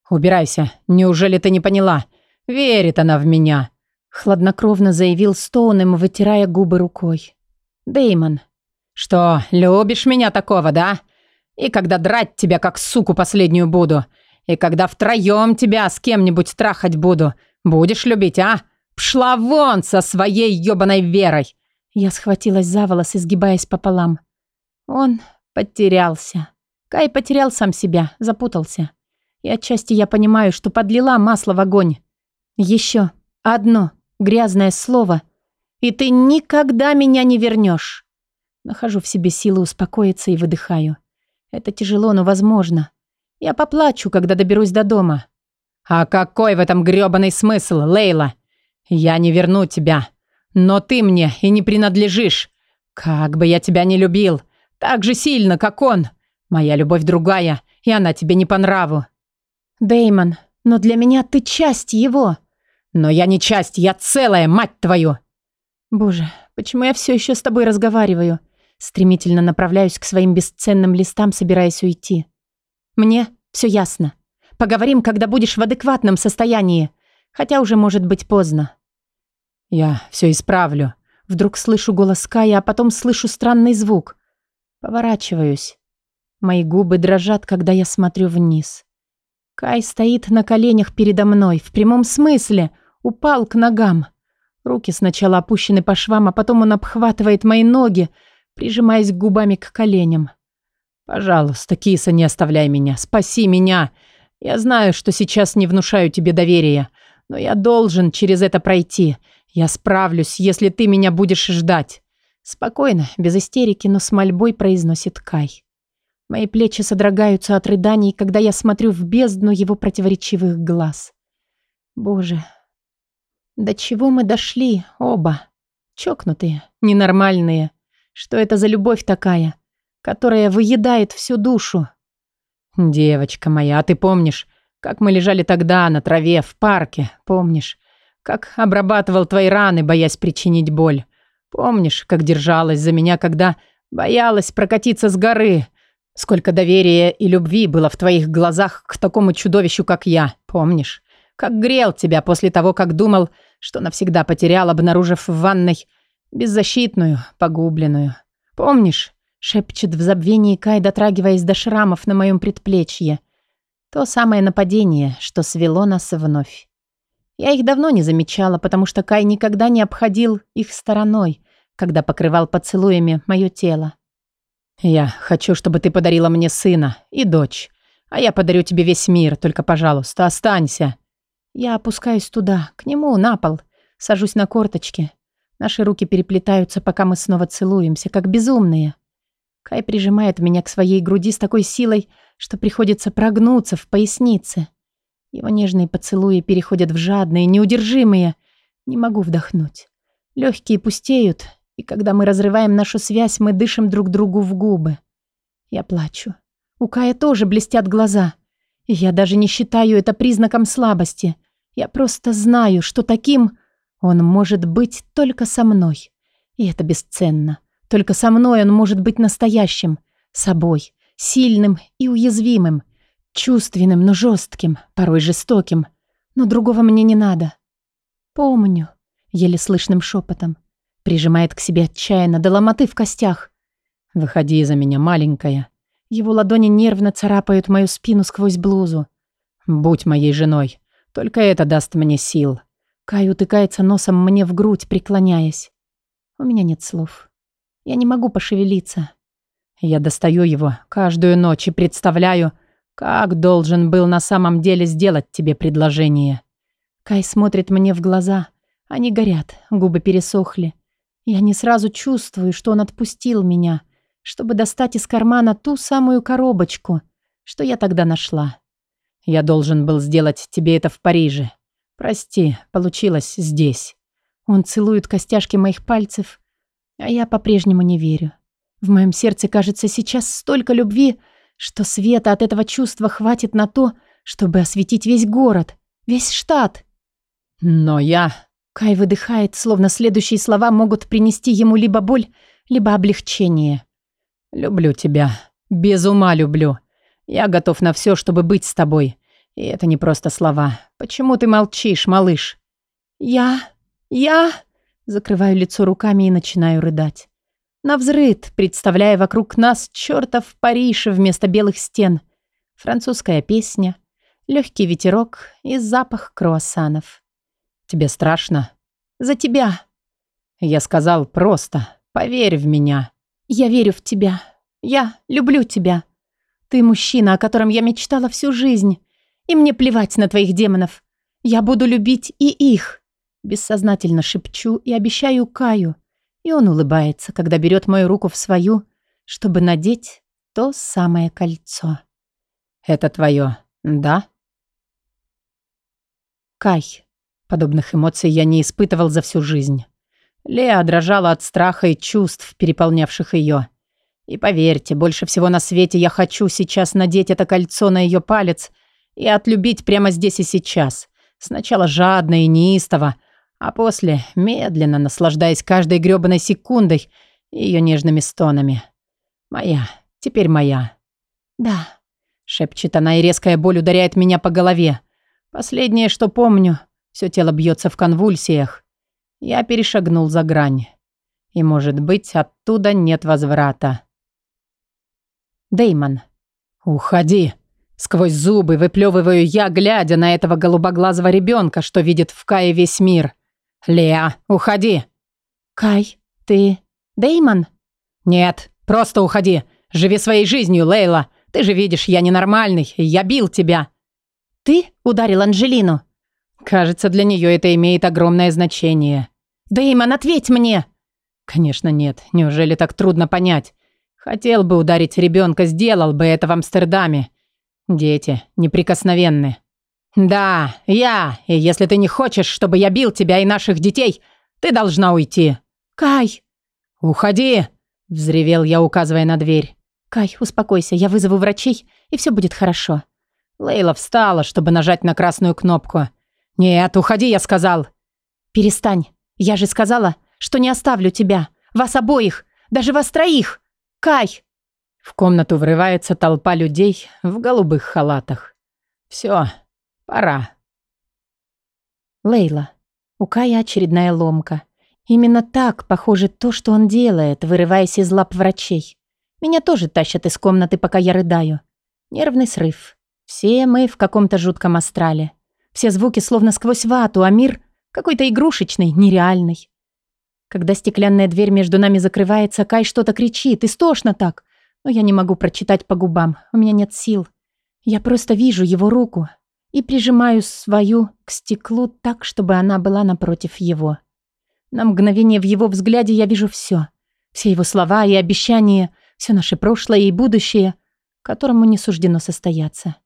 Speaker 2: «Убирайся, неужели ты не поняла? Верит она в меня», — хладнокровно заявил Стоунем, вытирая губы рукой. Деймон. «Что, любишь меня такого, да? И когда драть тебя как суку последнюю буду, и когда втроем тебя с кем-нибудь трахать буду, Будешь любить, а? Пшла вон со своей ёбаной верой!» Я схватилась за волосы, сгибаясь пополам. Он потерялся. Кай потерял сам себя, запутался. И отчасти я понимаю, что подлила масло в огонь. Еще одно грязное слово, и ты никогда меня не вернешь. Нахожу в себе силы успокоиться и выдыхаю. Это тяжело, но возможно. Я поплачу, когда доберусь до дома. «А какой в этом грёбаный смысл, Лейла? Я не верну тебя. Но ты мне и не принадлежишь. Как бы я тебя не любил, так же сильно, как он. Моя любовь другая, и она тебе не по нраву». Деймон, но для меня ты часть его». «Но я не часть, я целая, мать твою!» «Боже, почему я все еще с тобой разговариваю?» Стремительно направляюсь к своим бесценным листам, собираясь уйти. «Мне все ясно. Поговорим, когда будешь в адекватном состоянии. Хотя уже может быть поздно. Я все исправлю. Вдруг слышу голос Кая, а потом слышу странный звук. Поворачиваюсь. Мои губы дрожат, когда я смотрю вниз. Кай стоит на коленях передо мной, в прямом смысле, упал к ногам. Руки сначала опущены по швам, а потом он обхватывает мои ноги, прижимаясь губами к коленям. «Пожалуйста, киса, не оставляй меня, спаси меня!» Я знаю, что сейчас не внушаю тебе доверия, но я должен через это пройти. Я справлюсь, если ты меня будешь ждать. Спокойно, без истерики, но с мольбой произносит Кай. Мои плечи содрогаются от рыданий, когда я смотрю в бездну его противоречивых глаз. Боже, до чего мы дошли оба? Чокнутые, ненормальные. Что это за любовь такая, которая выедает всю душу? «Девочка моя, а ты помнишь, как мы лежали тогда на траве в парке? Помнишь, как обрабатывал твои раны, боясь причинить боль? Помнишь, как держалась за меня, когда боялась прокатиться с горы? Сколько доверия и любви было в твоих глазах к такому чудовищу, как я? Помнишь, как грел тебя после того, как думал, что навсегда потерял, обнаружив в ванной беззащитную, погубленную? Помнишь, Шепчет в забвении Кай, дотрагиваясь до шрамов на моем предплечье. То самое нападение, что свело нас вновь. Я их давно не замечала, потому что Кай никогда не обходил их стороной, когда покрывал поцелуями мое тело.
Speaker 1: «Я хочу, чтобы ты подарила мне сына и дочь, а я подарю тебе весь мир, только, пожалуйста, останься».
Speaker 2: Я опускаюсь туда, к нему, на пол, сажусь на корточки. Наши руки переплетаются, пока мы снова целуемся, как безумные. Кай прижимает меня к своей груди с такой силой, что приходится прогнуться в пояснице. Его нежные поцелуи переходят в жадные, неудержимые. Не могу вдохнуть. Легкие пустеют, и когда мы разрываем нашу связь, мы дышим друг другу в губы. Я плачу. У Кая тоже блестят глаза. Я даже не считаю это признаком слабости. Я просто знаю, что таким он может быть только со мной. И это бесценно. Только со мной он может быть настоящим, собой, сильным и уязвимым, чувственным, но жестким, порой жестоким. Но другого мне не надо. Помню, еле слышным шепотом. Прижимает к себе отчаянно, до ломоты в костях.
Speaker 1: «Выходи за меня, маленькая».
Speaker 2: Его ладони нервно царапают мою спину сквозь блузу.
Speaker 1: «Будь моей женой. Только это даст мне сил».
Speaker 2: Кай утыкается носом мне в грудь, преклоняясь. У меня нет слов. Я не могу пошевелиться.
Speaker 1: Я достаю его каждую ночь и представляю, как должен был на самом деле сделать тебе предложение.
Speaker 2: Кай смотрит мне в глаза. Они горят, губы пересохли. Я не сразу чувствую, что он отпустил меня, чтобы достать из кармана ту самую коробочку, что я тогда нашла.
Speaker 1: Я должен был сделать тебе это в Париже. Прости, получилось здесь.
Speaker 2: Он целует костяшки моих пальцев, а я по-прежнему не верю. В моем сердце, кажется, сейчас столько любви, что света от этого чувства хватит на то, чтобы осветить весь город, весь штат.
Speaker 1: Но я...
Speaker 2: Кай выдыхает, словно следующие слова могут принести ему либо боль, либо облегчение.
Speaker 1: «Люблю тебя. Без ума люблю. Я готов на все, чтобы быть с тобой. И это не просто слова. Почему ты молчишь, малыш?»
Speaker 2: «Я... я...» Закрываю лицо руками и начинаю рыдать. Навзрыд, представляя вокруг нас чертов Париж вместо белых стен. Французская песня, легкий ветерок и запах круассанов.
Speaker 1: Тебе страшно?
Speaker 2: За тебя.
Speaker 1: Я сказал просто, поверь в меня.
Speaker 2: Я верю в тебя. Я люблю тебя. Ты мужчина, о котором я мечтала всю жизнь. И мне плевать на твоих демонов. Я буду любить и их. Бессознательно шепчу и обещаю Каю. И он улыбается, когда берет мою руку в свою, чтобы надеть то самое кольцо.
Speaker 1: Это твое, да?
Speaker 2: Кай.
Speaker 1: Подобных эмоций я не испытывал за всю жизнь. Леа дрожала от страха и чувств, переполнявших ее. И поверьте, больше всего на свете я хочу сейчас надеть это кольцо на ее палец и отлюбить прямо здесь и сейчас. Сначала жадно и неистово, а после медленно наслаждаясь каждой грёбаной секундой и ее нежными стонами. «Моя, теперь моя».
Speaker 2: «Да», —
Speaker 1: шепчет она, и резкая боль ударяет меня по голове. Последнее, что помню, все тело бьется в конвульсиях. Я перешагнул за грань. И, может быть, оттуда нет возврата. Деймон. «Уходи!» Сквозь зубы выплевываю я, глядя на этого голубоглазого ребенка, что видит в Кае весь мир. «Леа, уходи!»
Speaker 2: «Кай, ты... Деймон?»
Speaker 1: «Нет, просто уходи. Живи своей жизнью, Лейла. Ты же видишь, я ненормальный. Я бил тебя».
Speaker 2: «Ты ударил Анжелину?»
Speaker 1: Кажется, для нее это имеет огромное значение.
Speaker 2: «Дэймон, ответь мне!»
Speaker 1: Конечно, нет. Неужели так трудно понять? Хотел бы ударить ребенка, сделал бы это в Амстердаме. Дети неприкосновенны. Да, я. И если ты не хочешь, чтобы я бил тебя и наших детей, ты должна уйти.
Speaker 2: Кай!
Speaker 1: Уходи! Взревел я, указывая на дверь.
Speaker 2: Кай, успокойся, я вызову врачей, и все будет хорошо.
Speaker 1: Лейла встала, чтобы нажать на красную кнопку. «Нет, уходи, я сказал!»
Speaker 2: «Перестань. Я же сказала, что не оставлю тебя. Вас обоих. Даже вас троих. Кай!»
Speaker 1: В комнату врывается толпа людей в голубых халатах. «Все, пора».
Speaker 2: Лейла. У Кая очередная ломка. Именно так похоже то, что он делает, вырываясь из лап врачей. Меня тоже тащат из комнаты, пока я рыдаю. Нервный срыв. Все мы в каком-то жутком астрале. Все звуки словно сквозь вату, а мир какой-то игрушечный, нереальный. Когда стеклянная дверь между нами закрывается, Кай что-то кричит, истошно так. Но я не могу прочитать по губам, у меня нет сил. Я просто вижу его руку и прижимаю свою к стеклу так, чтобы она была напротив его. На мгновение в его взгляде я вижу все. Все его слова и обещания, все наше прошлое и будущее, которому не суждено состояться.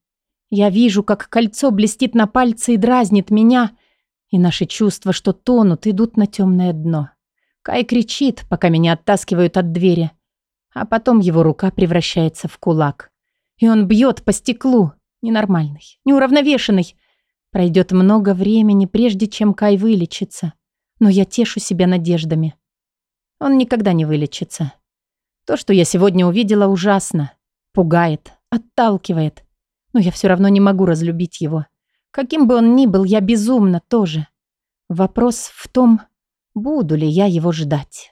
Speaker 2: Я вижу, как кольцо блестит на пальце и дразнит меня, и наши чувства, что тонут, идут на темное дно. Кай кричит, пока меня оттаскивают от двери, а потом его рука превращается в кулак. И он бьет по стеклу, ненормальный, неуравновешенный. Пройдет много времени, прежде чем Кай вылечится, но я тешу себя надеждами. Он никогда не вылечится. То, что я сегодня увидела, ужасно. Пугает, отталкивает. Но я все равно не могу разлюбить его. Каким бы он ни был, я безумно тоже. Вопрос в том, буду ли я его ждать.